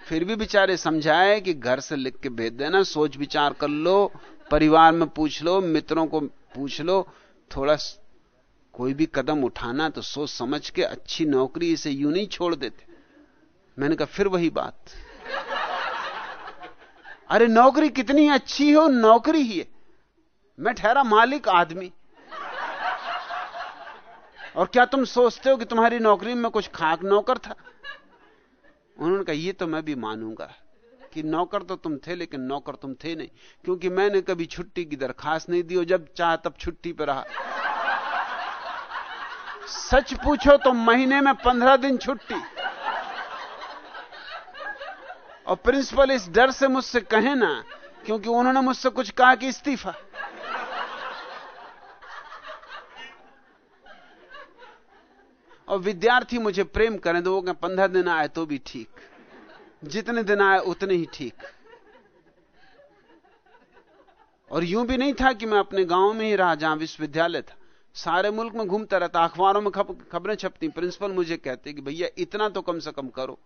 फिर भी बेचारे समझाए कि घर से लिख के भेज देना, सोच विचार कर लो, परिवार में पूछ लो, मित्रों को पूछ लो, थोड़ा कोई भी कदम उठाना तो सोच समझ के अच्छी नौकरी इसे यूँ नहीं छोड़ देते। मैंने कहा, फिर वही बात। अरे, नौकरी कितनी अच्छी हो, नौकरी ही है। मैं ठहरा मालिक आदमी। और क्या तुम सोचते हो कि तुम्हारी नौकरी में कुछ खाक नौकर था? उन्होंने कहा, ये तो मैं भी मानूँगा कि नौकर तो तुम थे, लेकिन नौकर तुम थे नहीं। क्योंकि मैंने कभी छुट्टी की दरखास्त नहीं दी और जब चाह तब छुट्टी पर रहा। सच पूछो तो महीने में पंद्रह दिन छुट्टी। और प्रिंसिपल इस डर से मुझसे कहे ना, क्योंकि उन्होंने मुझसे कुछ कहा कि इस्तीफा। और विद्यार्थी मुझे प्रेम करें तो वो कहें, पंद्रह दिन आए तो भी ठीक। जितने दिन आए उतने ही ठीक। और यूँ भी नहीं था कि मैं अपने गाँव में ही रहा जहाँ विश्वविद्यालय था। सारे मुल्क में घूमता रहता, अखबारों में खबरें छपती, प्रिंसिपल मुझे कहते कि भैया, इतना तो कम से कम करो।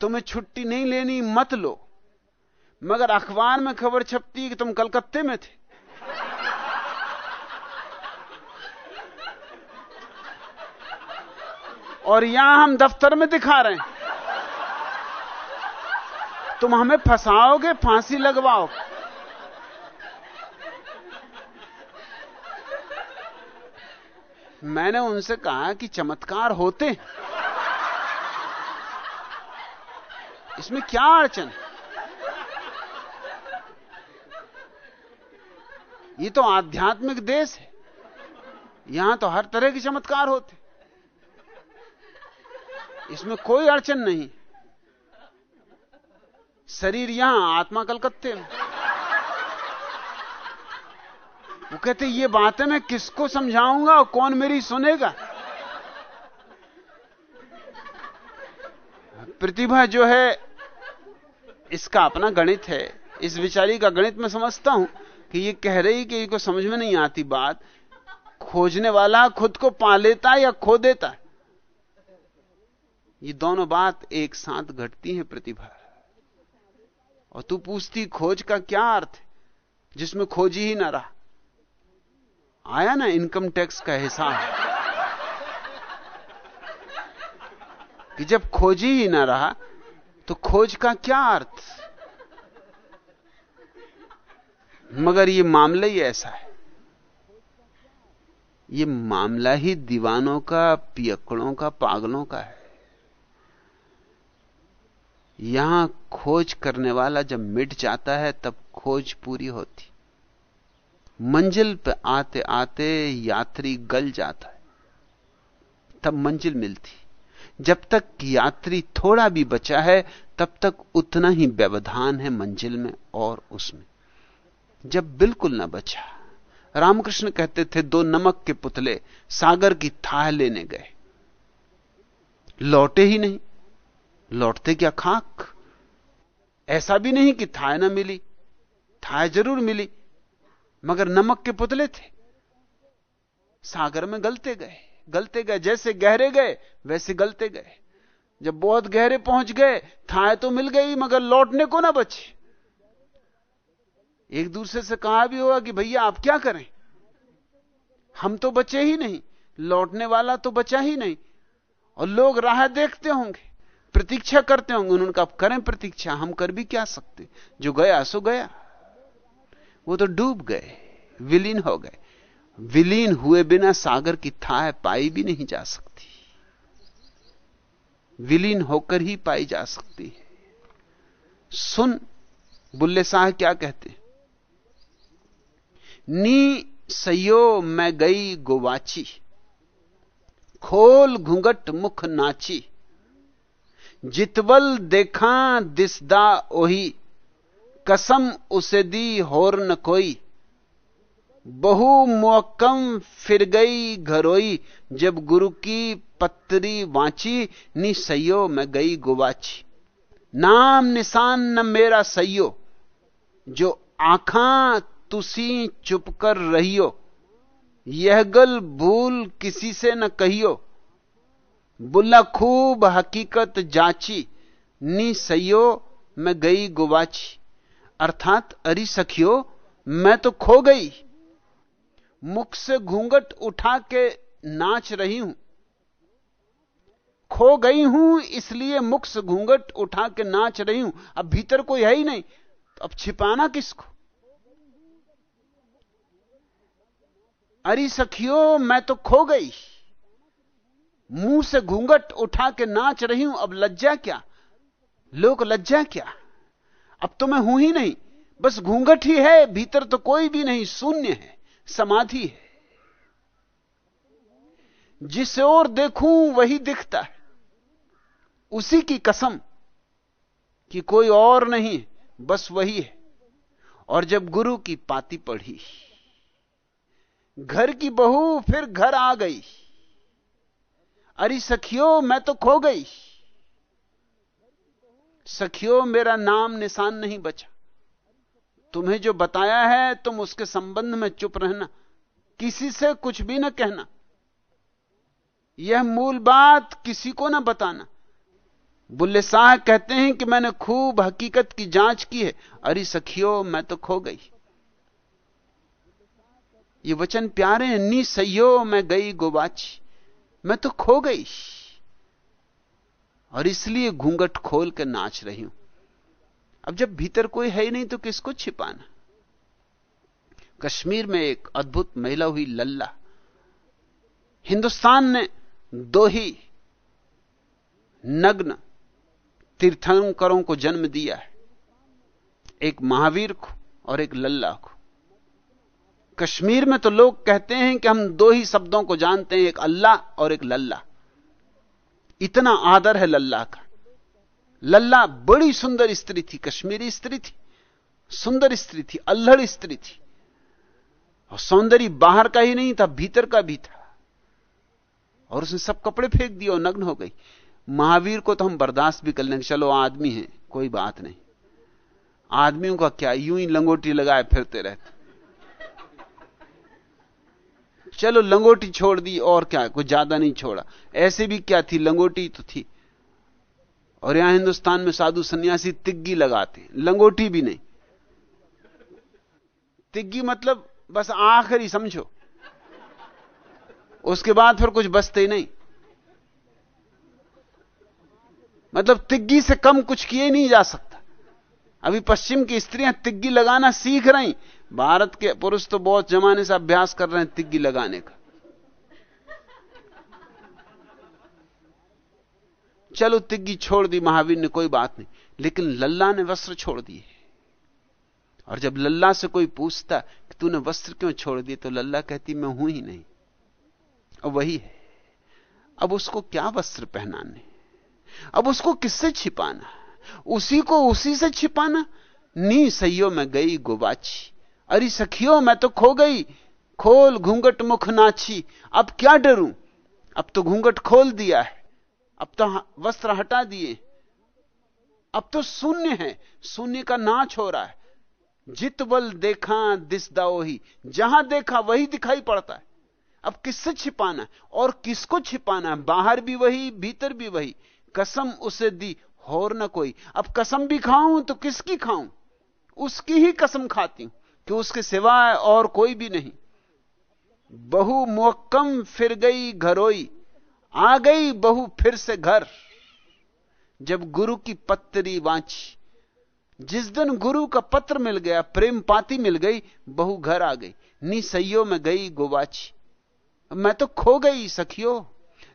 तुम्हें छुट्टी नहीं लेनी, मत लो। मगर अखबार में खबर छपती कि तुम कलकत्ते में थे। और यहाँ हम दफ्तर में दिखा रहे हैं। तुम हमें फंसाओगे, फांसी लगवाओगे। मैंने उनसे कहा कि चमत्कार होते इसमें क्या अड़चन? ये तो आध्यात्मिक देश है। यहाँ तो हर तरह के चमत्कार होते इसमें कोई अड़चन नहीं। शरीर यहाँ, आत्मा कलकत्ते में। वो कहते, ये बातें मैं किसको समझाऊँगा और कौन मेरी सुनेगा? प्रतिभा जो है, इसका अपना गणित है। इस विचारी का गणित मैं समझता हूँ कि ये कह रही कि इनको समझ में नहीं आती बात। खोजने वाला खुद को पा लेता या खो देता ये दोनों बात एक साथ घटती है, प्रतिभा। और तू पूछती, खोज का क्या अर्थ जिसमें खोजी ही ना रहा। आया ना इनकम टैक्स का हिसाब। कि जब खोजी ही ना रहा तो खोज का क्या अर्थ? मगर ये मामला ही ऐसा है। ये मामला ही दीवानों का पियकड़ों का, पागलों का है। यहाँ खोज करने वाला जब मिट जाता है, तब खोज पूरी होती। मंजिल पे आते आते यात्री गल जाता है। तब मंजिल मिलती। जब तक यात्री थोड़ा भी बचा है, तब तक उतना ही व्यवधान है मंजिल में और उसमें। जब बिल्कुल ना बचा, रामकृष्ण कहते थे, दो नमक के पुतले सागर की थाह लेने गए। लौटे ही नहीं। लौटते क्या खाक? ऐसा भी नहीं कि थाह ना मिली। थाह ज़रूर मिली। मगर नमक के पुतले थे। सागर में गलते गए गलते गए, जैसे गहरे गए, वैसे गलते गए। जब बहुत गहरे पहुँच गए थाए तो मिल गई, मगर लौटने को ना बचे। एक दूसरे से कहा भी होगा कि भैया, आप क्या करें? हम तो बचे ही नहीं, लौटने वाला तो बचा ही नहीं। और लोग राह देखते होंगे, प्रतीक्षा करते होंगे, उन्होंने कहा करें प्रतीक्षा, हम कर भी क्या सकते? जो गया, सो गया। वो तो डूब गए, विलीन हो गए। विलीन हुए बिना सागर की थाह पाई भी नहीं जा सकती। विलीन होकर ही पाई जा सकती है। सुन, बुल्ले शाह क्या कहते नी सयो मैं गई गोवाची, खोल घूंघट मुख नाची, जितवल देखा दिसदा ओही कसम उसे दी होर न कोई। बहु मुक्कम फिर गई घरोई, जब गुरु की पत्री वांची नी सयो मैं गई गुवाची नाम निशान न मेरा सयो, जो आखा तुसी चुप कर रहियो। यह गल भूल किसी से न कहियो। बुल्ला खूब हकीकत जाची, नी सयो मैं गई गुवाची अर्थात अरी सखियो, मैं तो खो गई। मुख से घूंघट उठा के नाच रही हूँ। खो गई हूँ, इसलिए मुख से घूंघट उठा के नाच रही हूँ। अब भीतर कोई है ही नहीं तो अब छिपाना किसको? अरे सखियो, मैं तो खो गई। मुँह से घूंघट उठा के नाच रही हूँ, अब लज्जा क्या? लोग लज्जा क्या? अब तो मैं हूँ ही नहीं। बस घूंघट ही है, भीतर तो कोई भी नहीं, शून्य है, समाधि है। जिसे और देखूँ, वही दिखता है। उसी की कसम कि कोई और नहीं, बस वही है। और जब गुरु की पाती पढ़ी, घर की बहू फिर घर आ गई। अरे सखियो, मैं तो खो गई। सखियो, मेरा नाम निशान नहीं बचा। तुम्हें जो बताया है, तुम उसके संबंध में चुप रहना। किसी से कुछ भी ना कहना। यह मूल बात किसी को ना बताना। बुल्ले शाह कहते हैं कि मैंने खूब हकीकत की जाँच की है। अरे सखियो, मैं तो खो गई। ये वचन प्यारे नी सयो मैं गई गोबाची मैं तो खो गई। और इसलिए घूंघट खोल के नाच रही हूँ। अब जब भीतर कोई है ही नहीं तो किसको छिपाना? कश्मीर में एक अद्भुत महिला हुई लल्ला। हिंदुस्तान ने दो ही नग्न तीर्थंकरों को जन्म दिया है। एक महावीर को और एक लल्ला को। कश्मीर में तो लोग कहते हैं कि हम दो ही शब्दों को जानते हैं, एक अल्लाह और एक लल्ला। इतना आदर है लल्ला का। लल्ला बड़ी सुंदर स्त्री थी, कश्मीरी स्त्री थी, सुंदर स्त्री थी, अल्हड़ स्त्री थी। और सौंदर्य बाहर का ही नहीं था, भीतर का भी था। और उसने सब कपड़े फेंक दिए और नग्न हो गई। महावीर को तो हम बर्दाश्त भी कर लेंगे, चलो आदमी है, कोई बात नहीं। आदमियों का क्या, यूँ ही लंगोटी लगाए फिरते रहते। चलो लंगोटी छोड़ दी और क्या, कुछ ज़्यादा नहीं छोड़ा। ऐसे भी क्या थी, लंगोटी तो थी। और यहाँ हिंदुस्तान में साधु सन्यासी तिग्गी लगाते लंगोटी भी नहीं। तिग्गी मतलब बस आखिरी, समझो। उसके बाद फिर कुछ बचते ही नहीं। मतलब तिग्गी से कम कुछ किए नहीं जा सकता। अभी पश्चिम की स्त्रियाँ तिग्गी लगाना सीख रही भारत के पुरुष तो बहुत जमाने से अभ्यास कर रहे हैं तिग्गी लगाने का। चलो तिग्गी छोड़ दी, महावीर ने कोई बात नहीं। लेकिन लल्ला ने वस्त्र छोड़ दिए। और जब लल्ला से कोई पूछता कि तूने वस्त्र क्यों छोड़ दिए तो लल्ला कहती, मैं हूँ ही नहीं। और वही है। अब उसको क्या वस्त्र पहनाने? अब उसको किससे छिपाना? उसी को उसी से छिपाना? नी सैयो में गई गोबाची अरे सखियो, मैं तो खो गई। खोल, घूंघट मुख नाची। अब क्या डरूं? अब तो घूंघट खोल दिया है। अब तो वस्त्र हटा दिए। अब तो शून्य है। शून्य का नाच हो रहा है। जित बल देखा, दिस दाओ ही जहाँ देखा, वही दिखाई पड़ता है। अब किससे छिपाना और किसको छिपाना है? बाहर भी वही, भीतर भी वही। कसम उसे दी और न कोई। अब कसम भी खाऊं तो किसकी खाऊं? उसकी ही कसम खाती हूँ। कि उसके सिवाय और कोई भी नहीं। बहु मोक्कम फिर गई घरोई, आ गई बहु फिर से घर। जब गुरु की पत्री वांची जिस दिन गुरु का पत्र मिल गया, प्रेम पाती मिल गई, बहु घर आ गई। नी सैयो में गई गोवाची। मैं तो खो गई सखियो,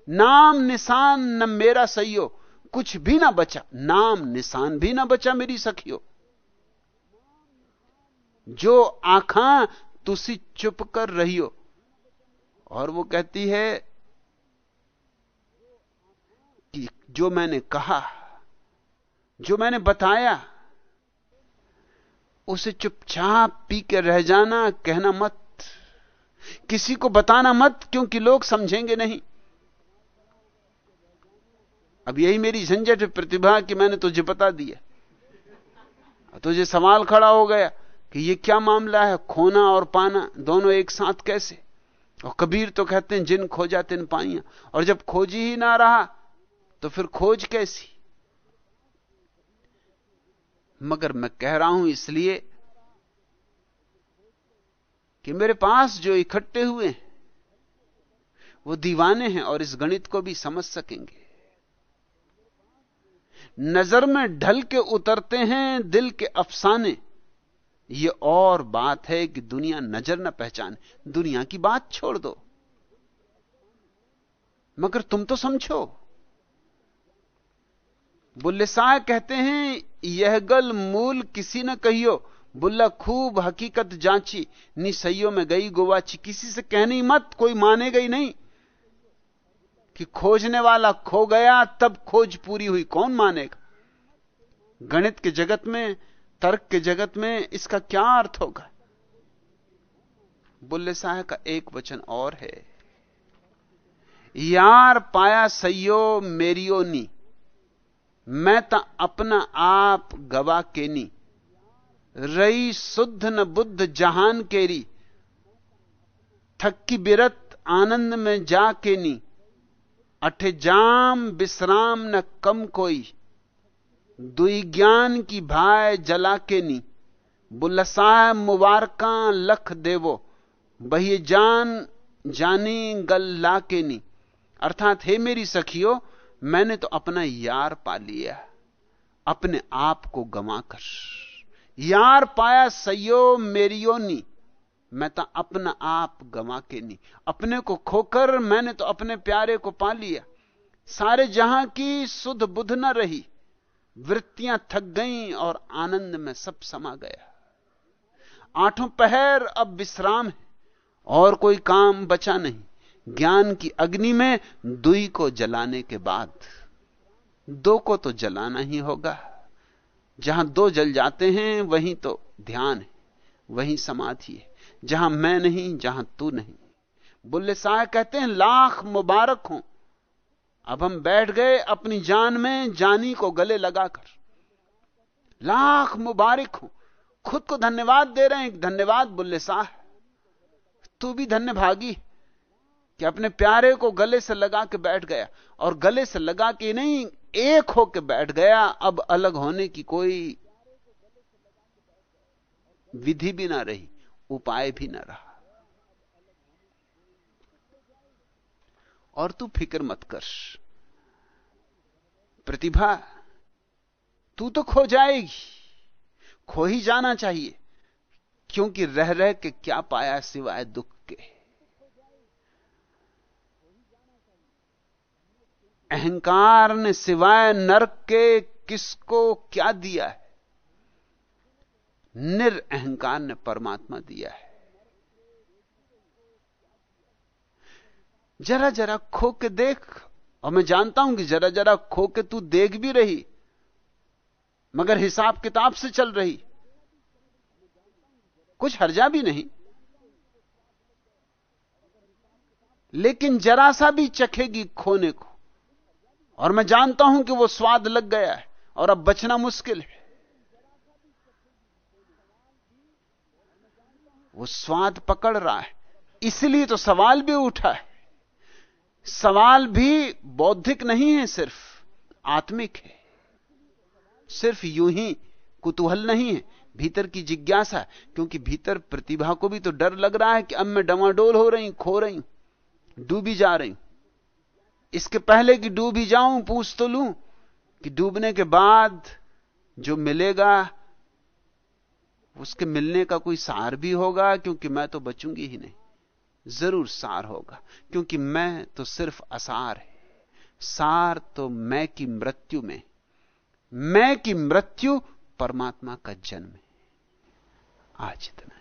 नाम निशान न मेरा सैयो, कुछ भी ना बचा। नाम निशान भी ना बचा मेरी सखियो। जो आखा तुसी चुप कर रही हो। और वो कहती है कि जो मैंने कहा, जो मैंने बताया, उसे चुपचाप पी के रह जाना, कहना मत। किसी को बताना मत, क्योंकि लोग समझेंगे नहीं। अब यही मेरी झंझट प्रतिभा, कि मैंने तुझे बता दिया तुझे सवाल खड़ा हो गया। कि ये क्या मामला है? खोना और पाना, दोनों एक साथ कैसे? और कबीर तो कहते हैं, जिन खोजा तिन पाइया। और जब खोजी ही ना रहा तो फिर खोज कैसी? मगर मैं कह रहा हूँ इसलिए कि मेरे पास जो इकट्ठे हुए हैं, वो दीवाने हैं और इस गणित को भी समझ सकेंगे। नज़र में ढल के उतरते हैं, दिल के अफसाने। ये और बात है कि दुनिया नज़र न पहचाने, दुनिया की बात छोड़ दो। मगर तुम तो समझो। बुल्ले शाह कहते हैं, यह गल मूल किसी न कहियो। बुल्ला खूब हकीकत जांची निसैयो में गई गोवाची। किसी से कहनी मत, कोई माने गई नहीं कि खोजने वाला खो गया, तब खोज पूरी हुई, कौन मानेगा? गणित के जगत में तर्क के जगत में इसका क्या अर्थ होगा? बुल्ले साहब का एक वचन और है। यार पाया सयो मेरियो नी। मैं तो अपना आप गवा के नी। रई शुद्ध न बुद्ध जहान केरी। थक्की बिरत आनंद में जा के नी। अठे जाम विश्राम न कम कोई। दुई ज्ञान की भाय जला के नी। बुलसाह मुबारका लख देवो। बही जान, जानी गल ला के नी। अर्थात, हे मेरी सखियो, मैंने तो अपना यार पा लिया अपने आप को गंवाकर। यार पाया सयो मेरियो नी। मैं तो अपना आप गंवा के नी। अपने को खोकर मैंने तो अपने प्यारे को पा लिया। सारे जहाँ की सुध बुध न रही। वृत्तियाँ थक गईं और आनंद में सब समा गया। आठों पहर अब विश्राम है, और कोई काम बचा नहीं। ज्ञान की अग्नि में दुई को जलाने के बाद, दो को तो जलाना ही होगा। जहाँ दो जल जाते हैं, वहीं तो ध्यान है, वहीं समाधि है। जहाँ मैं नहीं, जहाँ तू नहीं। बुल्ले साहब कहते हैं, लाख मुबारक हो। अब हम बैठ गए अपनी जान में जानी को गले लगाकर। लाख मुबारक हो। खुद को धन्यवाद दे रहे हैं धन्यवाद बुल्ले साह तू भी धन्य भागी कि अपने प्यारे को गले से लगा के बैठ गया। और गले से लगा के नहीं, एक होके बैठ गया। अब अलग होने की कोई विधि भी ना रही, उपाय भी ना रहा। और तू फ़िक्र मत कर। प्रतिभा तू तो खो जाएगी। खो ही जाना चाहिए, क्योंकि रह रह के क्या पाया सिवाय दुख के। अहंकार ने सिवाय नरक के किसको क्या दिया है? निरअहकार ने परमात्मा दिया है। जरा जरा खो के देख और मैं जानता हूँ कि जरा जरा खो के तू देख भी रही, मगर हिसाब किताब से चल रही। कुछ हर्जा भी नहीं। लेकिन जरा सा भी चखेगी खोने को। और मैं जानता हूँ कि वो स्वाद लग गया है, और अब बचना मुश्किल है। वो स्वाद पकड़ रहा है, इसलिए तो सवाल भी उठा है। सवाल भी बौद्धिक नहीं है, सिर्फ़ आत्मिक है। सिर्फ़ यूँ ही कुतूहल नहीं है, भीतर की जिज्ञासा, क्योंकि भीतर प्रतिभा को भी तो डर लग रहा है कि अब मैं डमाडोल हो रही खो रही डूबी जा रही हूँ। इसके पहले कि डूबी जाऊँ, पूछ तो लू कि डूबने के बाद जो मिलेगा, उसके मिलने का कोई सार भी होगा, क्योंकि मैं तो बचूँगी ही नहीं। ज़रूर सार होगा। क्योंकि मैं तो सिर्फ़ असार है। सार तो मैं की मृत्यु में मैं की मृत्यु परमात्मा का जन्म है। आज इतना।